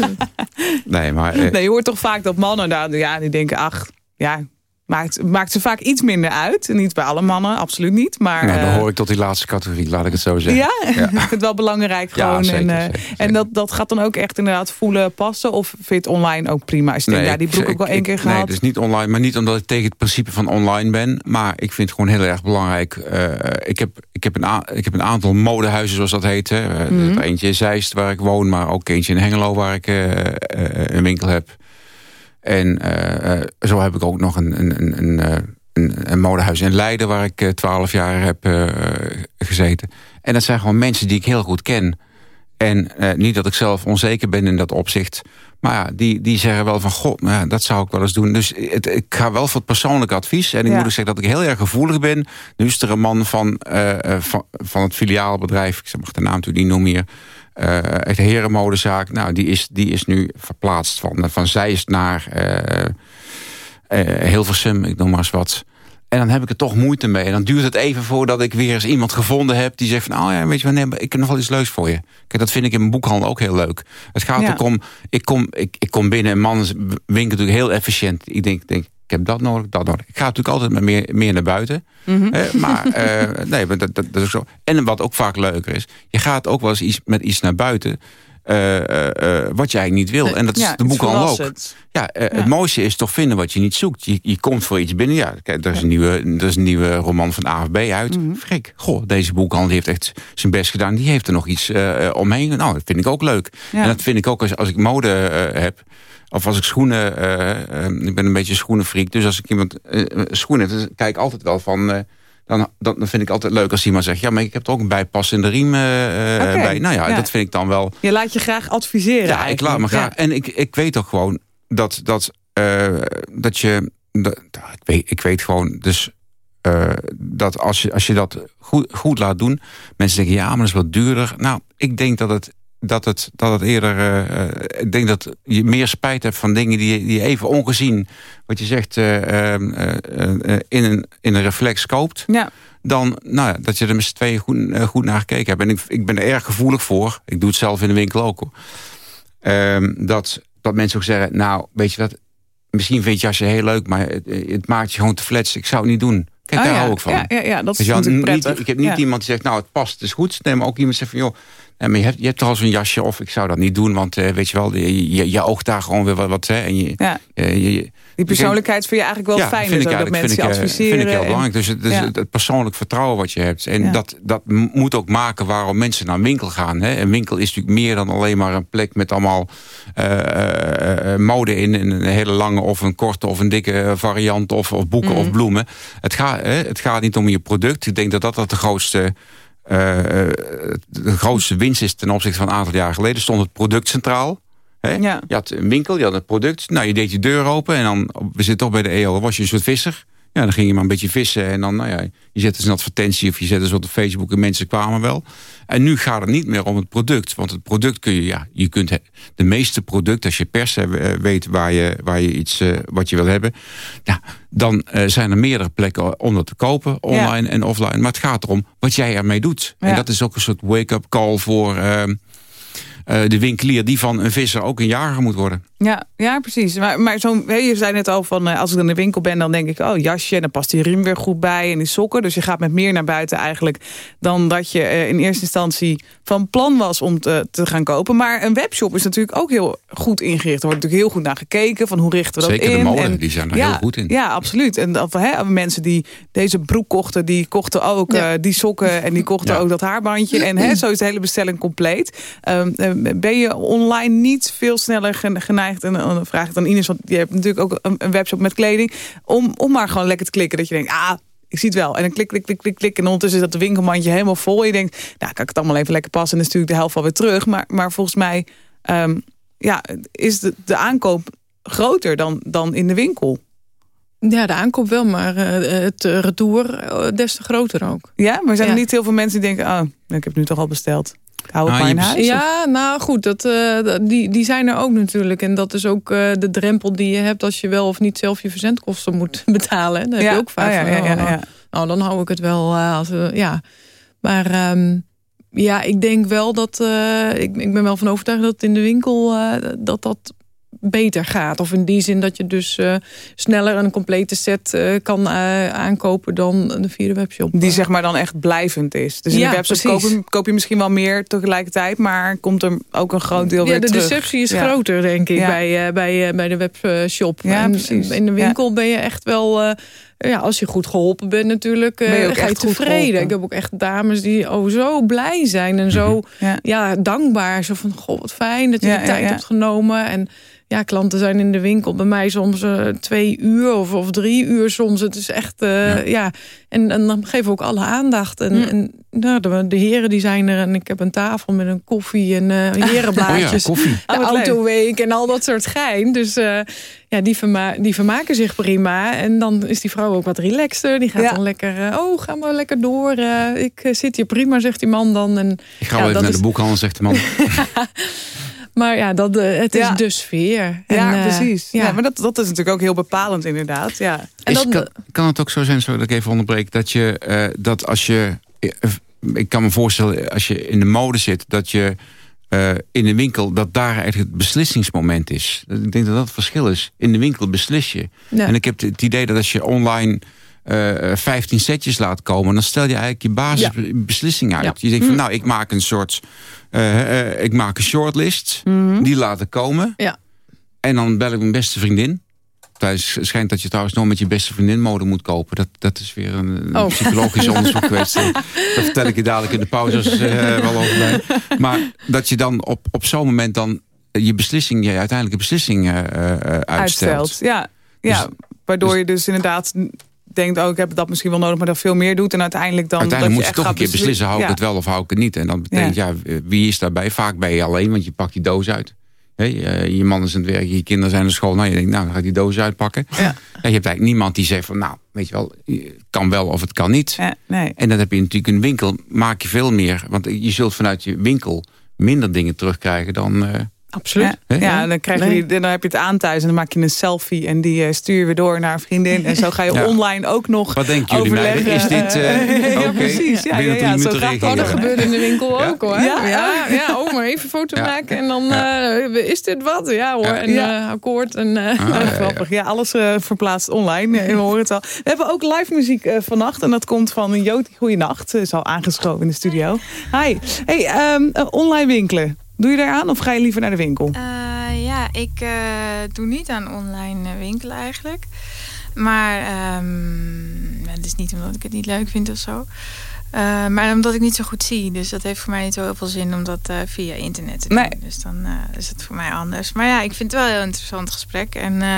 nee, maar... nee, je hoort toch vaak dat mannen daar, ja, die denken, ach, ja, Maakt, maakt ze vaak iets minder uit. Niet bij alle mannen, absoluut niet. Maar, nou, dan hoor ik tot die laatste categorie, laat ik het zo zeggen. Ja, ja. ik vind het wel belangrijk gewoon. Ja, zeker, en, en dat, dat gaat dan ook echt inderdaad voelen, passen? Of vind je het online ook prima? Als je nee, ja, die broek ook wel één keer gehad. Nee, dus niet online. Maar niet omdat ik tegen het principe van online ben. Maar ik vind het gewoon heel erg belangrijk. Uh, ik, heb, ik, heb een ik heb een aantal modehuizen, zoals dat heet. Hè. Mm -hmm. Eentje in Zeist, waar ik woon. Maar ook eentje in Hengelo, waar ik uh, een winkel heb. En uh, zo heb ik ook nog een, een, een, eh, een, een modehuis in Leiden... waar ik twaalf jaar heb gezeten. En dat zijn gewoon mensen die ik heel goed ken. En niet dat ik zelf onzeker ben in dat opzicht... maar ja, die, die zeggen wel van... god, nou, dat zou ik wel eens doen. Dus het, ik ga wel voor het persoonlijke advies. En ik ja. moet ook zeggen dat ik heel erg gevoelig ben. Nu is er een man van, van, van het filiaalbedrijf... ik mag de naam natuurlijk niet noemen hier uh, het herenmodezaak, nou, die is, die is nu verplaatst van, van Zeist naar uh, uh, Hilversum, ik noem maar eens wat. En dan heb ik er toch moeite mee. En dan duurt het even voordat ik weer eens iemand gevonden heb... die zegt van, oh ja, weet je wat, nee, ik heb nog wel iets leuks voor je. Kijk, dat vind ik in mijn boekhandel ook heel leuk. Het gaat ja. ook om, ik kom, ik, ik kom binnen, een man winkel natuurlijk heel efficiënt. Ik denk, denk ik heb dat nodig, dat nodig. Ik ga natuurlijk altijd met meer, meer naar buiten. Mm -hmm. eh, maar uh, nee, dat, dat, dat, is zo. En wat ook vaak leuker is, je gaat ook wel eens iets, met iets naar buiten... Uh, wat je eigenlijk niet wil. En dat is ja, de boekhandel ook. Ja, ja, Het mooiste is toch vinden wat je niet zoekt. Je, je komt voor iets binnen. Ja, kijk, er is, een, nieuwe, er is een nieuwe roman van AFB uit. Mm -hmm. Frik, goh, deze boekhandel heeft echt zijn best gedaan. Die heeft er nog iets omheen. Nou, dat vind ik ook leuk. En dat vind ik ook als, als ik mode heb... Of als ik schoenen... Uh, uh, ik ben een beetje schoenenfreak. Dus als ik iemand uh, schoenen... Dan kijk ik altijd wel van... Dan, dan vind ik altijd leuk als iemand zegt... ja, maar ik heb er ook een bijpassende riem okay. bij. Nou ja, ja, dat vind ik dan wel... Je laat je graag adviseren Ja, ik laat me graag... En ik, ik weet toch gewoon dat, dat, dat je... Dat, ik, weet, ik weet gewoon dus... dat als je, als je dat goed, goed laat doen... mensen zeggen, ja, maar dat is wat duurder. Nou, ik denk dat het dat het, dat het eerder... Uh, ik denk dat je meer spijt hebt van dingen die, die even ongezien... wat je zegt, uh, in, een, in een reflex koopt... Ja. dan nou ja, dat je er met z'n tweeën goed, goed naar gekeken hebt. En ik, ik ben er erg gevoelig voor. Ik doe het zelf in de winkel ook. Ehm, dat, dat mensen ook zeggen, nou, weet je wat... misschien vind je jasje heel leuk, maar het, het maakt je gewoon te flats. Ik zou het niet doen. Kijk, oh, daar ja. hou ik van. Ja, ja, ja dat is niet, prettig. Ik heb niet iemand die zegt, nou, het past, het is goed. Nee, maar ook iemand zegt van, joh... Nee, maar je hebt, je hebt toch al zo'n jasje of ik zou dat niet doen. Want uh, weet je wel, je, je, je oogt daar gewoon weer wat. wat hè, en je, ja. uh, je, Die persoonlijkheid vind je eigenlijk wel ja, fijn. Vind dus ik dat mensen vind ik, adviseren. vind ik heel en, belangrijk. Dus, het, dus ja. het, persoonlijk vertrouwen wat je hebt. En dat, dat moet ook maken waarom mensen naar een winkel gaan. Hè. Een winkel is natuurlijk meer dan alleen maar een plek met allemaal uh, mode in. Een hele lange of een korte of een dikke variant. Of, of boeken mm. of bloemen. Het, gaat, het gaat niet om je product. Ik denk dat dat, dat de grootste... Uh, de grootste winst is ten opzichte van een aantal jaar geleden... stond het product centraal. Hè? Ja. Je had een winkel, je had het product. Nou, je deed je deur open en dan... We zitten toch bij de EO, dan was je een soort visser. Ja, dan ging je maar een beetje vissen en dan, nou ja, je zette eens een advertentie of je zette eens op Facebook en mensen kwamen wel. En nu gaat het niet meer om het product, want het product kun je, ja, je kunt de meeste producten, als je pers weet waar je, waar je iets, uh, wat je wil hebben, ja, dan uh, zijn er meerdere plekken om dat te kopen, online ja. en offline. Maar het gaat erom wat jij ermee doet. Ja. En dat is ook een soort wake-up call voor... Uh, de winkelier die van een visser ook een jager moet worden. Ja, ja precies. Maar, maar zo, je zei net al van uh, als ik in de winkel ben, dan denk ik, oh jasje, en dan past die riem weer goed bij en die sokken. Dus je gaat met meer naar buiten eigenlijk dan dat je uh, in eerste instantie van plan was om te, te, gaan kopen. Maar een webshop is natuurlijk ook heel goed ingericht. Er wordt natuurlijk heel goed naar gekeken van hoe richten we dat Zeker in. Zeker de molen, en, die zijn er ja, heel goed in. Ja, absoluut. En dat, hè, mensen die deze broek kochten, die kochten ook ja. die sokken en die kochten ja. ook dat haarbandje. En hè, zo is de hele bestelling compleet. Um, ben je online niet veel sneller geneigd, en dan vraag ik dan Ines, want je hebt natuurlijk ook een, webshop met kleding, om, om maar gewoon lekker te klikken. Dat je denkt, ah, ik zie het wel. En dan klik, klik, klik, klik, klik. En ondertussen is dat de winkelmandje helemaal vol. Je denkt, nou, kan ik het allemaal even lekker passen. En dan stuur ik de helft alweer terug. Maar, maar volgens mij Ehm, ja, is de, de aankoop groter dan, dan in de winkel? Ja, de aankoop wel, maar uh, het retour uh, des te groter ook. Ja, maar zijn er niet heel veel mensen die denken... oh, ik heb nu toch al besteld. Het nou, maar in huis. Ja, nou goed, dat, uh, die, die zijn er ook natuurlijk. En dat is ook de drempel die je hebt... als je wel of niet zelf je verzendkosten moet betalen. Dan heb je ook vaak oh, ja, ja, ja, ja. Nou, dan hou ik het wel als... ja, maar... Um, ja, ik denk wel dat... ik, ik ben wel van overtuigd dat in de winkel... dat dat beter gaat. Of in die zin dat je dus uh, sneller een complete set uh, kan uh, aankopen dan de via de webshop. Die zeg maar dan echt blijvend is. Dus in ja, de webshop koop je, koop je, misschien wel meer tegelijkertijd, maar komt er ook een groot deel ja, weer de terug. deceptie is ja. groter, denk ik, bij, bij, bij de webshop. Ja, precies. In de winkel ben je echt wel ja, als je goed geholpen bent natuurlijk, ben je, ga je tevreden. Ik heb ook echt dames die oh, zo blij zijn en zo ja. ja dankbaar. Zo van, goh, wat fijn dat je ja, de tijd hebt genomen. En ja, klanten zijn in de winkel bij mij soms uh, twee uur of, of drie uur soms. Het is echt, uh, ja. En, en dan geven we ook alle aandacht. En, Mm. en nou, de, de, heren die zijn er en ik heb een tafel met een koffie en uh, herenblaadjes. Oh ja, koffie. De Oh, autoweek en al dat soort gein. Dus ja, die, verma die vermaken zich prima. En dan is die vrouw ook wat relaxter. Die gaat Ja. dan lekker, oh, ga maar lekker door. ik zit hier prima, zegt die man dan. En, Ik ga ja, wel even dat naar is- de boekhandel, zegt de man. Maar ja, dat, eh, het is Ja. de sfeer. Ja, En, eh, precies. Ja. Ja. maar dat, dat is natuurlijk ook heel bepalend inderdaad. Ja. En Is- dan- kan, kan het ook zo zijn, sorry dat ik even onderbreek, dat je eh, dat als je. Ik kan me voorstellen, als je in de mode zit, dat je eh, in de winkel, dat daar eigenlijk het beslissingsmoment is. Ik denk dat dat het verschil is. In de winkel beslis je. Ja. En ik heb het idee dat als je online 15 setjes laat komen, dan stel je eigenlijk je basisbeslissing uit. Je denkt van, nou, ik maak een soort, eh, eh, ik maak een shortlist, die laten komen. Ja. En dan bel ik mijn beste vriendin. Het schijnt dat je trouwens nog met je beste vriendin mode moet kopen. Dat, dat is weer een, een Oh. psychologisch onderzoek geweest. Dat vertel ik je dadelijk in de pauzes eh, wel over. Maar dat je dan op, op zo'n moment dan je beslissing, je uiteindelijke beslissing eh, eh, uitstelt. Uitstelt. Ja, ja. Dus- waardoor je dus inderdaad denkt, oh, ik heb dat misschien wel nodig, maar dat veel meer doet. En uiteindelijk dan Uiteindelijk dat moet je toch een keer beslissen, hou ik Ja. het wel of hou ik het niet. En dat betekent, ja, wie is daarbij? Vaak ben je alleen, want je pakt die doos uit. Je man is aan het werk, je kinderen zijn naar school. Nou, je denkt, nou, dan ga ik die doos uitpakken. Ja. je hebt eigenlijk niemand die zegt van, nou, weet je wel, het kan wel of het kan niet. Ja, nee. En dan heb je natuurlijk een winkel, maak je veel meer. Want je zult vanuit je winkel minder dingen terugkrijgen dan... eh, Absoluut. Ja, ja, en dan, krijg je Nee. die, dan heb je het aan thuis en dan maak je een selfie en die eh, stuur je weer door naar een vriendin. En zo ga je Ja. online ook nog Wat denken jullie overleggen. meiden? Is dit, eh, ja, precies. Ja, ja, zo gaat. Oh, dat gebeurt in de winkel Ja. ook hoor. Ja? Ja, ja, oh, maar even foto Ja. maken en dan eh, is dit wat? Ja hoor, Ja. en eh, akkoord. En, eh, Ah, ja, ja. Grappig. Ja, alles eh, verplaatst online. We horen het al. We hebben ook live muziek eh, vannacht. En dat komt van Joti Goeienacht. Ze is al aangeschoven in de studio. Hi. Hey, ehm, eh, online winkelen. Doe je daar aan of ga je liever naar de winkel? Eh, ja, ik eh, doe niet aan online eh, winkelen eigenlijk. Maar ehm, het is niet omdat ik het niet leuk vind of zo. Eh, maar omdat ik niet zo goed zie. Dus dat heeft voor mij niet zo heel veel zin om dat eh, via internet te doen. Nee. Dus dan eh, is het voor mij anders. Maar ja, ik vind het wel een heel interessant gesprek. En eh,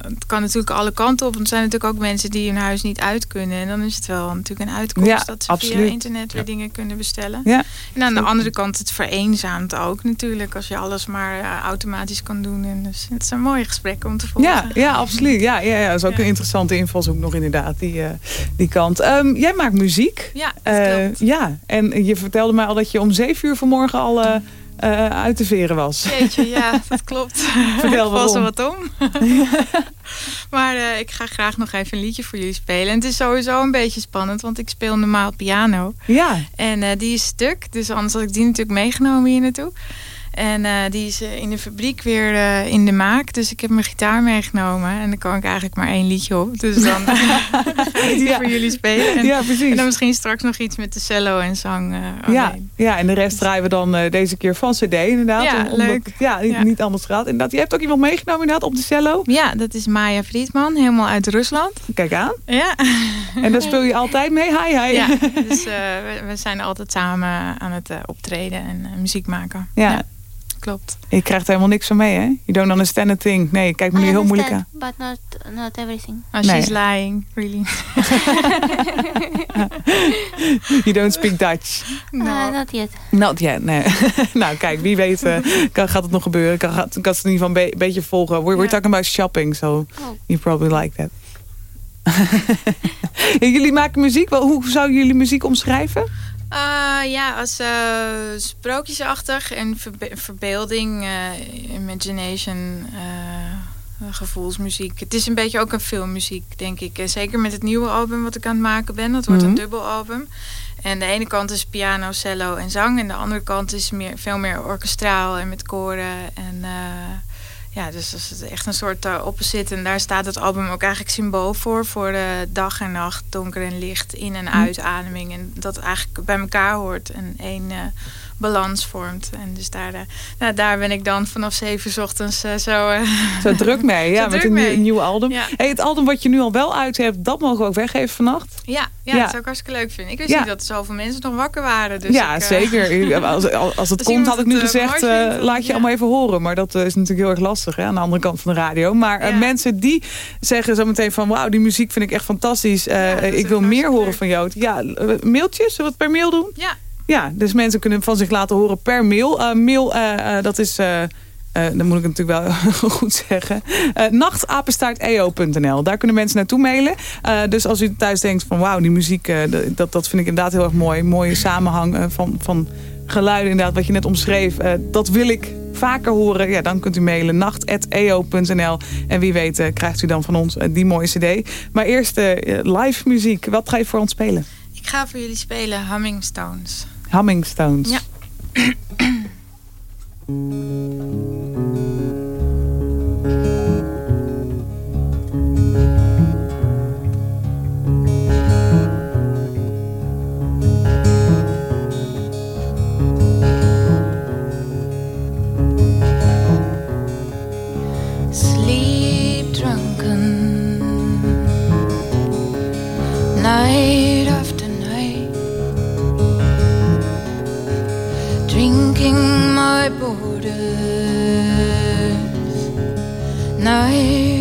het kan natuurlijk alle kanten op. Want er zijn natuurlijk ook mensen die hun huis niet uit kunnen. En dan is het wel natuurlijk een uitkomst Ja, dat ze absoluut. via internet weer dingen kunnen bestellen. Ja. En aan de andere kant, het vereenzaamt ook natuurlijk. Als je alles maar automatisch kan doen. En dus het is een mooi gesprek om te volgen. Ja, ja, absoluut. Ja, ja, ja, dat is ook een interessante invalshoek nog inderdaad, die, eh, die kant. Ehm, jij maakt muziek. Ja, klopt. ja, en je vertelde mij al dat je om zeven uur vanmorgen al eh, uit te veren was. Jeetje, ja, dat klopt. Vertel was er wat om. maar ik ga graag nog even een liedje voor jullie spelen. En het is sowieso een beetje spannend, want ik speel normaal piano. Ja, En die is stuk, dus anders had ik die natuurlijk meegenomen hier naartoe. En eh, die is eh, in de fabriek weer eh, in de maak. Dus ik heb mijn gitaar meegenomen. En dan kan ik eigenlijk maar één liedje op. Dus dan ga ik die Ja. voor jullie spelen. En, ja precies. en dan misschien straks nog iets met de cello en zang. eh, ja, ja, en de rest draaien we dan deze keer van cd inderdaad. Ja, om- leuk. ja, niet, Ja. niet anders gaat. Inderdaad, je hebt ook iemand meegenomen inderdaad op de cello. Ja, dat is Maya Friedman, helemaal uit Rusland. Kijk aan. Ja, En daar speel je altijd mee. Hi, hi. ja dus we, we zijn altijd samen aan het optreden en muziek maken. Ja. Klopt. Je krijgt er helemaal niks van mee, hè? You don't understand a thing. Nee, kijk me nu heel moeilijk aan. But not, not everything. Oh, Nee. she's lying, really. you don't speak Dutch? No. not yet. Not yet, nee. nou, kijk, wie weet uh, kan, gaat het nog gebeuren. Kan, kan, kan het in ieder geval een beetje volgen. We're, we're talking about shopping, so oh. you probably like that. jullie maken muziek. Wel, hoe zouden jullie muziek omschrijven? Uh, ja, als uh, sprookjesachtig en verbe verbeelding, uh, imagination, gevoelsmuziek. Het is een beetje ook een filmmuziek, denk ik. En zeker met het nieuwe album wat ik aan het maken ben. Dat wordt mm -hmm. een dubbelalbum. En de ene kant is piano, cello en zang. En de andere kant is meer, veel meer orkestraal en met koren en ja, dus dat is echt een soort uh, opposite. En daar staat het album ook eigenlijk symbool voor. Voor de dag en nacht, donker en licht, in- en uitademing. En dat eigenlijk bij elkaar hoort en één uh, balans vormt. En dus daar, uh, nou, daar ben ik dan vanaf zeven ochtends zo... zo druk mee, ja, met een nieuw, album. Ja. Hey, het album wat je nu al wel uit hebt, dat mogen we ook weggeven vannacht? Ja, ja, ja. dat zou ik hartstikke leuk vinden. Ik wist niet dat er zoveel mensen nog wakker waren. Dus ja, ik, zeker. Als, als het komt had ik nu gezegd, laat je allemaal even horen. Maar dat is natuurlijk heel erg lastig hè, aan de andere kant van de radio. Maar mensen die zeggen zo meteen van... wauw, die muziek vind ik echt fantastisch. Uh, ik wil meer horen van jou. Ja, mailtjes, zullen we het per mail doen? Ja. Ja, dus mensen kunnen van zich laten horen per mail. Uh, mail, uh, dat is... Uh, dan moet ik het natuurlijk wel goed zeggen. Nachtapenstaarteo.nl. Daar kunnen mensen naartoe mailen. Dus als u thuis denkt van wauw, die muziek, dat, dat vind ik inderdaad heel erg mooi. Mooie samenhang van, van geluiden inderdaad, wat je net omschreef. dat wil ik vaker horen. Ja, dan kunt u mailen nacht.eo.nl. En wie weet krijgt u dan van ons die mooie cd. Maar eerst live muziek. Wat ga je voor ons spelen? Ik ga voor jullie spelen Humming Stones. Humming Stones. Ja. my borders night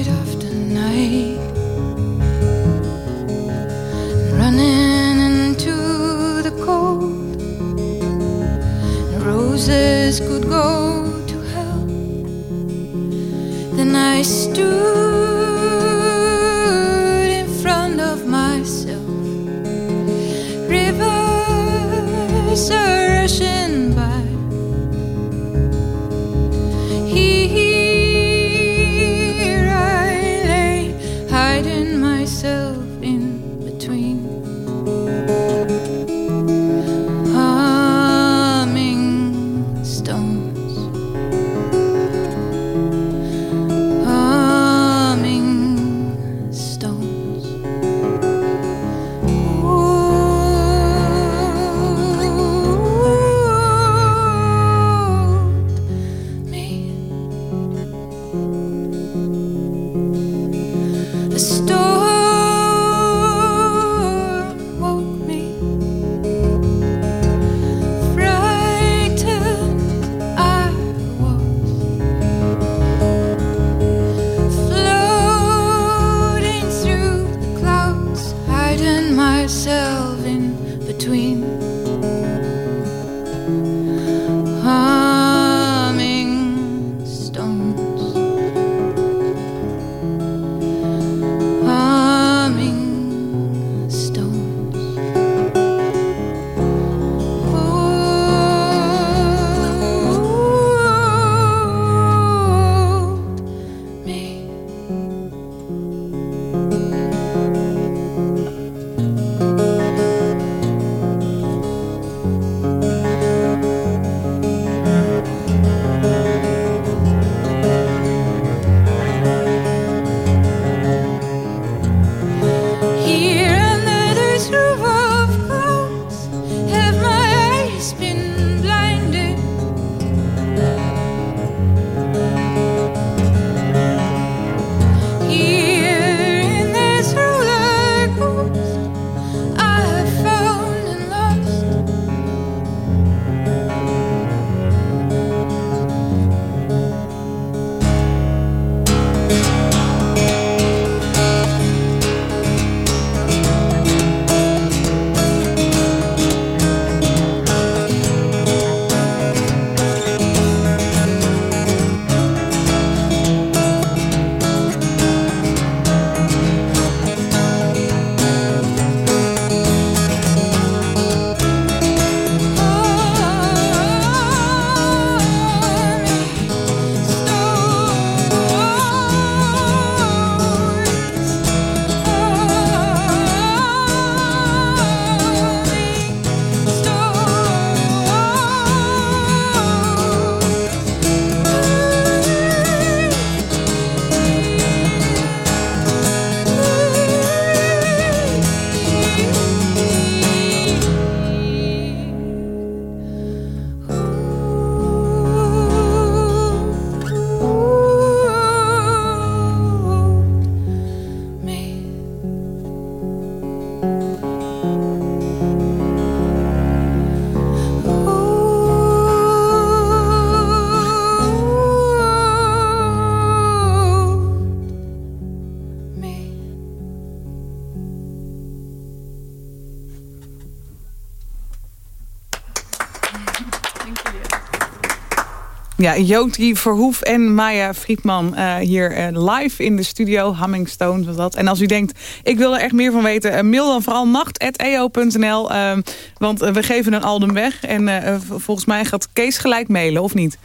Ja, Joti Verhoef en Maya Friedman uh, hier uh, live in de studio. Humming Stone was dat. En als u denkt, ik wil er echt meer van weten... Uh, mail dan vooral nacht.eo.nl. Ehm, want we geven een album weg. En volgens mij gaat Kees gelijk mailen, of niet?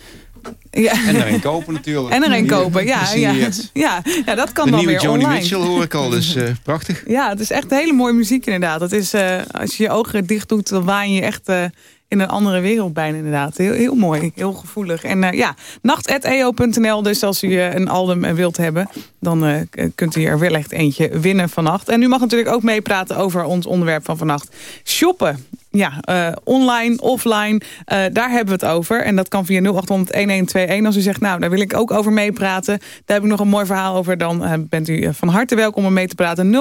Ja. En er een kopen natuurlijk. En er een kopen, ja. Ja. ja. ja, dat kan de dan nieuwe weer Johnny online. Mitchell hoor ik al, dus uh, prachtig. Ja, het is echt hele mooie muziek inderdaad. Het is, uh, als je je ogen dicht doet, dan waan je echt... Uh, in een andere wereld bijna inderdaad. Heel, heel mooi, heel gevoelig. En uh, ja, nacht.eo.nl. Dus als u uh, een album wilt hebben, dan kunt u er wellicht eentje winnen vannacht. En u mag natuurlijk ook meepraten over ons onderwerp van vannacht. Shoppen. Ja, online, offline, daar hebben we het over. En dat kan via 0800-1121. Als u zegt, nou, daar wil ik ook over meepraten. Daar heb ik nog een mooi verhaal over. Dan bent u van harte welkom om mee te praten.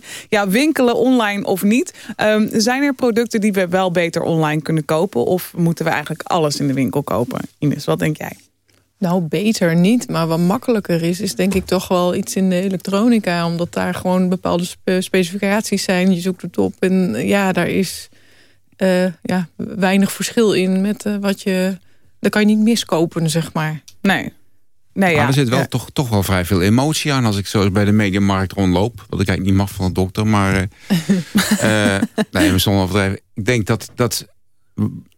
0800-1121. Ja, winkelen online of niet. Um, zijn er producten die we wel beter online kunnen kopen? Of moeten we eigenlijk alles in de winkel kopen? Ines, wat denk jij? Nou, beter niet. Maar wat makkelijker is, is denk ik toch wel iets in de elektronica. Omdat daar gewoon bepaalde spe specificaties zijn. Je zoekt het op en ja, daar is uh, ja, weinig verschil in met uh, wat je... Daar kan je niet miskopen, zeg maar. Nee. Nee, ja. Maar er zit wel ja. toch, toch wel vrij veel emotie aan als ik zo bij de mediamarkt rondloop. Wat ik eigenlijk niet mag van de dokter, maar... Uh, uh, nee, zonder overdrijven. Ik denk dat... dat,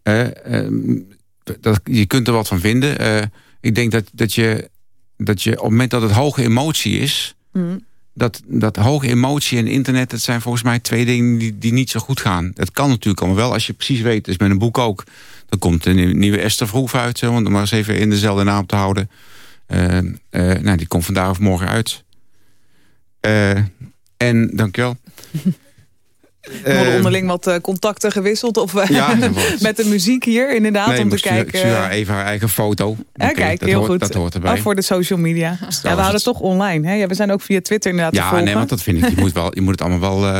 uh, dat je kunt er wat van vinden. Ik denk dat, dat, je, dat je op het moment dat het hoge emotie is... Mm. Dat, dat hoge emotie en internet, dat zijn volgens mij twee dingen die, die niet zo goed gaan. Dat kan natuurlijk allemaal wel, als je precies weet. Dus met een boek ook. Dan komt een nieuwe Esther Vroef uit, om maar eens even in dezelfde naam te houden. Uh, uh, nou, die komt vandaag of morgen uit. Uh, en, dankjewel. Er worden onderling wat contacten gewisseld. Of ja, met de muziek hier inderdaad. Nee, om te kijken. Stuur haar even haar eigen foto. Ja, okay, kijk, heel hoort, goed. Dat hoort erbij. Oh, voor de social media. Ja, we houden het toch online. Hè? Ja, we zijn ook via Twitter inderdaad Ja, nee, want dat vind ik. Je moet, wel, je moet het allemaal wel...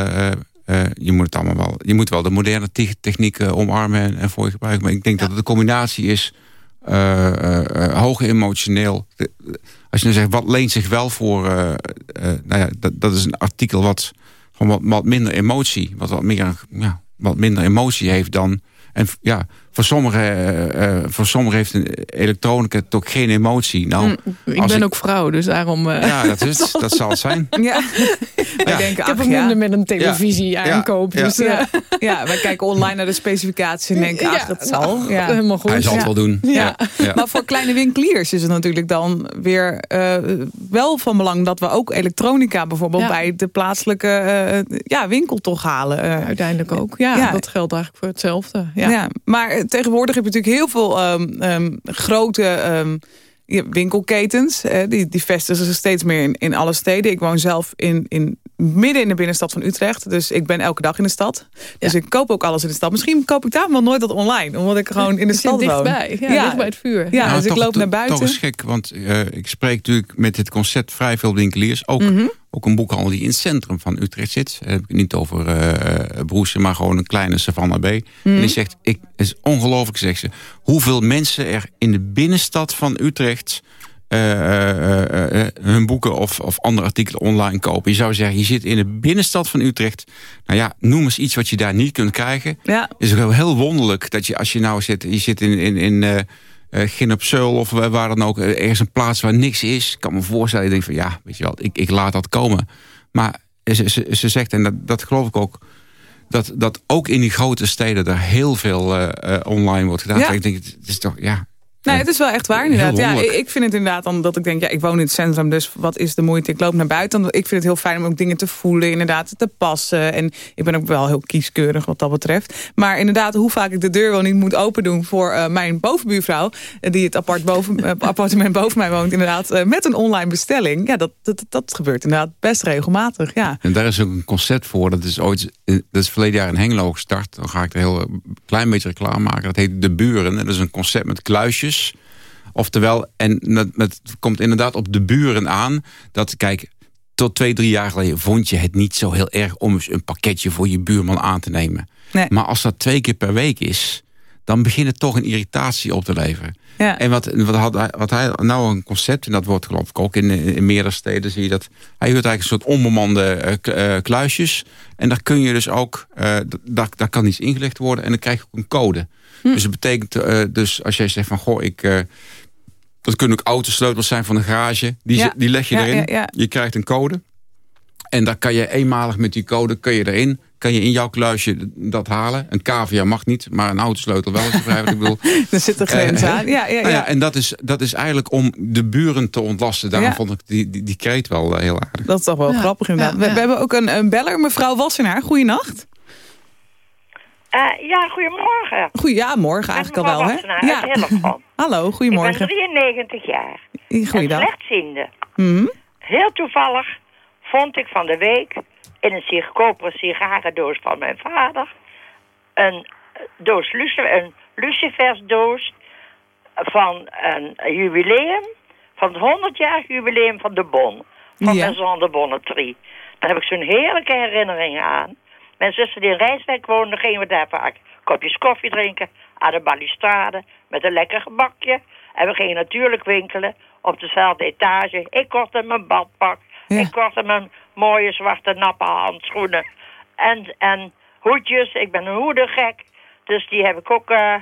Uh, je, moet het allemaal wel, je moet wel de moderne technieken omarmen en, en voor je gebruiken. Maar ik denk ja. dat het een combinatie is uh, hoog emotioneel. Als je nou zegt, wat leent zich wel voor... Nou ja, dat, dat is een artikel wat, van wat, wat minder emotie... wat wat, meer, ja, wat minder emotie heeft dan... En ja, voor sommigen, voor sommigen heeft een elektronica toch geen emotie. Nou, mm, ik ben ik, ook vrouw, dus daarom... Ja, dat, is, dat zal het zijn. Ja. ja. Denk, ik heb een minder met een televisie ja. aankoop. Ja. Dus, ja. ja, wij kijken online naar de specificaties en denken, ach, het zal. Ja. Helemaal goed. Hij zal het wel doen. Ja. Maar voor kleine winkeliers is het natuurlijk dan weer uh, wel van belang... dat we ook elektronica bijvoorbeeld bij de plaatselijke uh, ja, winkel toch halen. Uh, Uiteindelijk ook. Ja, dat geldt eigenlijk voor hetzelfde. Ja. Maar tegenwoordig heb je natuurlijk heel veel um, um, grote... Um, winkelketens. Eh, die, die vestigen zich steeds meer in, in alle steden. Ik woon zelf in, in midden in de binnenstad van Utrecht. Dus ik ben elke dag in de stad. Dus ja. ik koop ook alles in de stad. Misschien koop ik daar wel nooit dat online. Omdat ik gewoon in de stad dichtbij. woon. Ja, ja. dicht bij het vuur. Ja, nou, dus toch, ik loop naar buiten. Toch is gek, want uh, ik spreek natuurlijk met dit concept vrij veel winkeliers. Ook, mm -hmm. ook een boekhandel die in het centrum van Utrecht zit. Ik niet over uh, Broesen, maar gewoon een kleine Savannah B. Mm -hmm. En die zegt, ik, het is ongelooflijk, zegt ze. Hoeveel mensen er in de binnenstad van Utrecht... Uh, uh, uh, hun boeken of, of andere artikelen online kopen. Je zou zeggen, je zit in de binnenstad van Utrecht. Nou ja, noem eens iets wat je daar niet kunt krijgen. Ja. is ook heel wonderlijk dat je als je nou zit... je zit in, in, in Gin op of waar dan ook... ergens een plaats waar niks is. Ik kan me voorstellen, je denkt van ja, weet je wel, ik, ik laat dat komen. Maar ze, ze, ze zegt, en dat, dat geloof ik ook... Dat, dat ook in die grote steden er heel veel online wordt gedaan. Ja. Ik denk, het is toch, ja, Nee, het is wel echt waar inderdaad. Ja, ik vind het inderdaad dan dat ik denk, ja, ik woon in het centrum, dus wat is de moeite? Ik loop naar buiten. Ik vind het heel fijn om ook dingen te voelen, inderdaad, te passen. En ik ben ook wel heel kieskeurig wat dat betreft. Maar inderdaad, hoe vaak ik de deur wel niet moet open doen voor uh, mijn bovenbuurvrouw, die het apart boven, uh, appartement boven mij woont, inderdaad, uh, met een online bestelling. Ja, dat, dat, dat gebeurt inderdaad best regelmatig, ja. En daar is ook een concept voor. Dat is ooit, dat is verleden jaar in Hengelo gestart. Dan ga ik er heel klein beetje reclame maken. Dat heet De Buren. Dat is een concept met kluisjes. Oftewel, en dat, dat komt inderdaad op de buren aan. Dat, kijk, tot twee, drie jaar geleden vond je het niet zo heel erg... om eens een pakketje voor je buurman aan te nemen. Nee. Maar als dat twee keer per week is... dan begint toch een irritatie op te leveren. Ja. En wat, wat, had, hij- wat hij nou een concept, en dat wordt geloof ik ook in, in meerdere steden zie je dat. Hij huurt eigenlijk een soort onbemande eh, eh, kluisjes. En daar kun je dus ook, eh, daar, daar kan iets ingelegd worden en dan krijg je ook een code. Dus dat betekent eh, dus als jij zegt van goh, ik. eh, dat kunnen ook autosleutels zijn van een garage. Die, Ja. die leg je Ja, erin. ja, ja. Je krijgt een code. En dan kan je eenmalig met die code kun je erin. Kan je in jouw kluisje dat halen. Een cavia mag niet, maar een autosleutel wel. Als je begrijpt wat ik bedoel. Er zit een grens Eh, aan. Ja, ja, Nou ja. en dat is, dat is eigenlijk om de buren te ontlasten. Daarom Ja. vond ik die, die, die kreet wel eh, heel aardig. Dat is toch wel Ja, grappig inderdaad. ja, We, ja. we hebben ook een, een beller, mevrouw Wassenaar. Goeienacht. Eh, ja, goedemorgen. Goeie, ja, morgen eigenlijk al wel, hè? Hillegom. Hallo, Ik ben goedemorgen. 93 jaar. Goeiedag. En slechtziende. Mhm. Heel toevallig vond ik van de week in een koperen sigarendoos van mijn vader een doos lucifer, een lucifersdoos van een jubileum, van het 100 jaar jubileum van de Bon. Van Ja. Maison de Bonneterie. Daar heb ik zo'n heerlijke herinneringen aan. Mijn zuster die in Rijswijk woonde, gingen we daar vaak kopjes koffie drinken aan de balustrade met een lekker gebakje. En we gingen natuurlijk winkelen op dezelfde etage. Ik kocht hem een badpak. Ik kocht hem een mooie zwarte nappe handschoenen. En, en hoedjes. Ik ben een hoedengek. Dus die heb ik ook eh,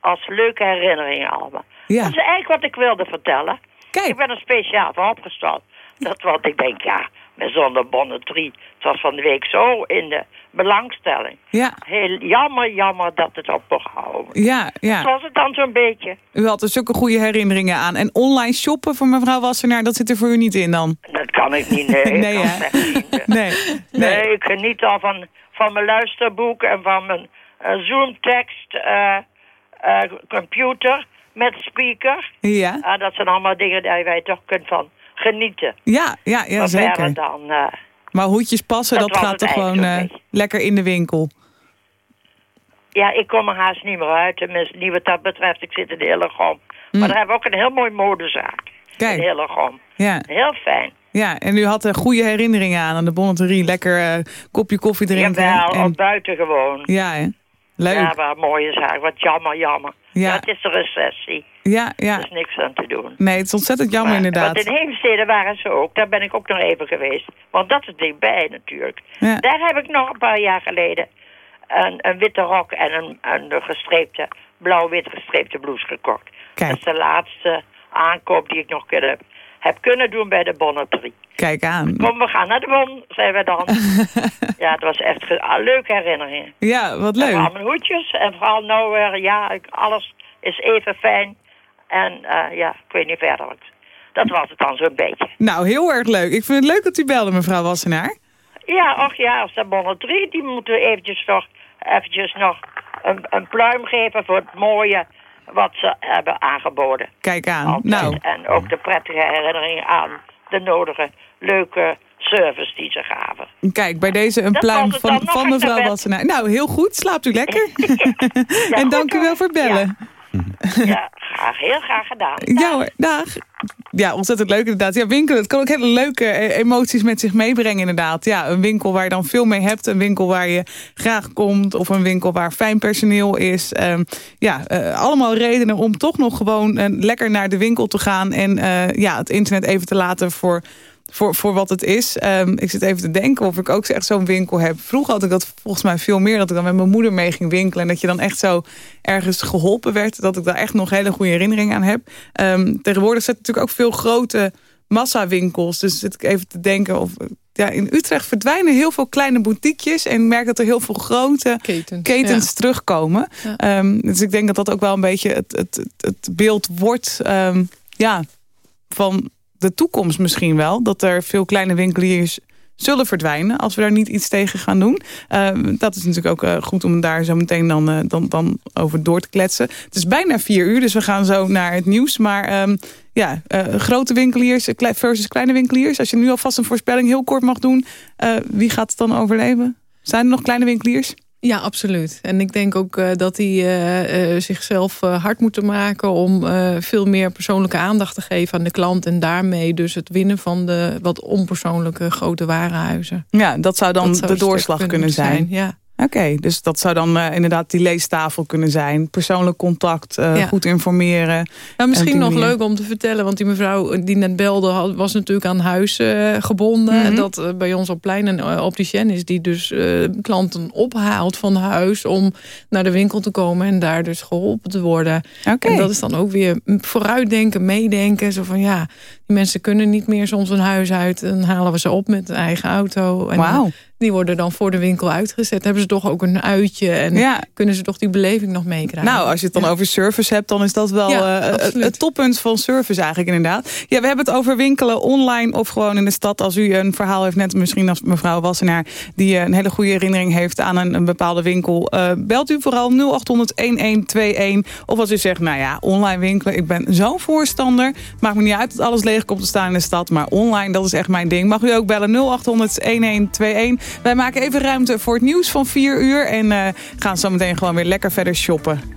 als leuke herinneringen allemaal. Ja. Dat is eigenlijk wat ik wilde vertellen. Kijk. Ik ben er speciaal voor opgesteld. Dat wat ik denk, ja, met zonder bonnetrie. Het was van de week zo in de belangstelling. Ja, Heel jammer, jammer dat het op mocht houden. ja, ja. Dat was het dan zo'n beetje. U had er zulke goede herinneringen aan. En online shoppen voor mevrouw Wassenaar, dat zit er voor u niet in dan? Dat kan ik niet, nee. Nee, ik niet. Nee, Nee, nee. ik geniet al van, van mijn luisterboek en van mijn eh, Zoom-tekst, eh, eh, computer met speaker. Ja, Ah, dat zijn allemaal dingen waar wij toch kunt van genieten. ja, ja, ja zeker. dan... eh, Maar hoedjes passen, Dat gaat toch gewoon eh, lekker in de winkel. Ja, ik kom er haast niet meer uit. Tenminste, niet wat dat betreft. Ik zit in de Hillegom. Maar daar hebben we ook een heel mooi modezaak. Mm. Kijk. In Hillegom. Ja. Heel fijn. Ja, en u had er goede herinneringen aan aan de bonneterie. Lekker eh, kopje koffie drinken. Jawel, en, buiten gewoon. ja, hè? Leuk. Ja, maar een mooie zaak. Wat jammer, jammer. Ja. Ja. het is de recessie. Ja, ja. Er is niks aan te doen. Nee, het is ontzettend jammer Maar- inderdaad. Want in Heemstede waren ze ook. Daar ben ik ook nog even geweest. Want dat is dichtbij natuurlijk. Ja. Daar heb ik nog een paar jaar geleden een, een witte rok en een, een gestreepte, blauw-wit gestreepte blouse gekocht. Kijk. Dat is de laatste aankoop die ik nog kunnen, heb kunnen doen bij de bonnetrie. Kijk aan. Kom, we gaan naar de bon, zijn we dan. ja, het was echt ge- ah, leuke herinneringen. Ja, wat En leuk. vooral mijn hoedjes. En vooral nou weer, ja, alles is even fijn. En eh, ja, ik weet niet verder. wat. Dat was het dan zo'n beetje. Nou, heel erg leuk. Ik vind het leuk dat u belde, mevrouw Wassenaar. Ja, och ja, als de bonnetrie, die moeten we eventjes nog, eventjes nog een, een pluim geven voor het mooie wat ze hebben aangeboden. Kijk aan. Altijd. Nou, En ook de prettige herinneringen aan de nodige leuke service die ze gaven. kijk, bij deze een Dat pluim van, van mevrouw. Wassenaar. Nou, heel goed. Slaapt u lekker. en dank u wel voor het bellen. Ja, graag, heel graag gedaan. Ja hoor, dag. Ja, ontzettend leuk inderdaad. Ja, winkelen, het kan ook hele leuke eh, emoties met zich meebrengen inderdaad. Ja, een winkel waar je dan veel mee hebt. Een winkel waar je graag komt. Of een winkel waar fijn personeel is. Ehm, ja, eh, allemaal redenen om toch nog gewoon eh, lekker naar de winkel te gaan. En ja, het internet even te laten voor... Voor, voor wat het is. Ehm, ik zit even te denken of ik ook echt zo'n winkel heb. Vroeger had ik dat volgens mij veel meer. Dat ik dan met mijn moeder mee ging winkelen. En dat je dan echt zo ergens geholpen werd. Dat ik daar echt nog hele goede herinneringen aan heb. Ehm, tegenwoordig zijn natuurlijk ook veel grote massawinkels. Dus zit ik even te denken of... Ja, in Utrecht verdwijnen heel veel kleine boutiquejes. En ik merk dat er heel veel grote ketens, ja. terugkomen. Ja. Ehm, dus ik denk dat dat ook wel een beetje het, het, het, het beeld wordt... ja, van de toekomst misschien wel. Dat er veel kleine winkeliers zullen verdwijnen als we daar niet iets tegen gaan doen. Ehm, dat is natuurlijk ook eh, goed om daar zo meteen dan, eh, dan, dan over door te kletsen. Het is bijna vier uur, dus we gaan zo naar het nieuws. Maar ehm, ja, eh, grote winkeliers eh, versus kleine winkeliers. Als je nu alvast een voorspelling heel kort mag doen. eh, wie gaat het dan overleven? Zijn er nog kleine winkeliers? Ja, absoluut. En ik denk ook eh, dat die eh, eh, zichzelf hard moeten maken... om veel meer persoonlijke aandacht te geven aan de klant... en daarmee dus het winnen van de wat onpersoonlijke grote warenhuizen. Ja, dat zou dan Dat zou de doorslag kunnen zijn. Ja. Oké, dus dat zou dan eh, inderdaad die leestafel kunnen zijn. Persoonlijk contact, eh, Ja. goed informeren. Nou, misschien nog manier. leuk om te vertellen, want die mevrouw die net belde had- was natuurlijk aan huis eh, gebonden. En dat eh, bij ons op plein een opticien is die dus eh, klanten ophaalt van huis om naar de winkel te komen en daar dus geholpen te worden. Oké. En dat is dan ook weer vooruitdenken, meedenken. Zo van ja, die mensen kunnen niet meer soms een huis uit en halen we ze op met een eigen auto. En eh, die worden dan voor de winkel uitgezet. Hebben ze toch ook een uitje en Ja. kunnen ze toch die beleving nog meekrijgen. Nou, als je het dan Ja. over service hebt, dan is dat wel Ja, eh, het, toppunt van service eigenlijk inderdaad. Ja, we hebben het over winkelen online of gewoon in de stad. Als u een verhaal heeft, net misschien als mevrouw Wassenaar... die eh, een hele goede herinnering heeft aan een, een bepaalde winkel... eh, belt u vooral 0800-1121. Of als u zegt, nou ja, online winkelen, ik ben zo'n voorstander. Maakt me niet uit dat alles leeg komt te staan in de stad... maar online, dat is echt mijn ding. Mag u ook bellen 0800-1121. Wij maken even ruimte voor het nieuws van 4 uur... en eh, gaan zo meteen gewoon weer lekker verder shoppen.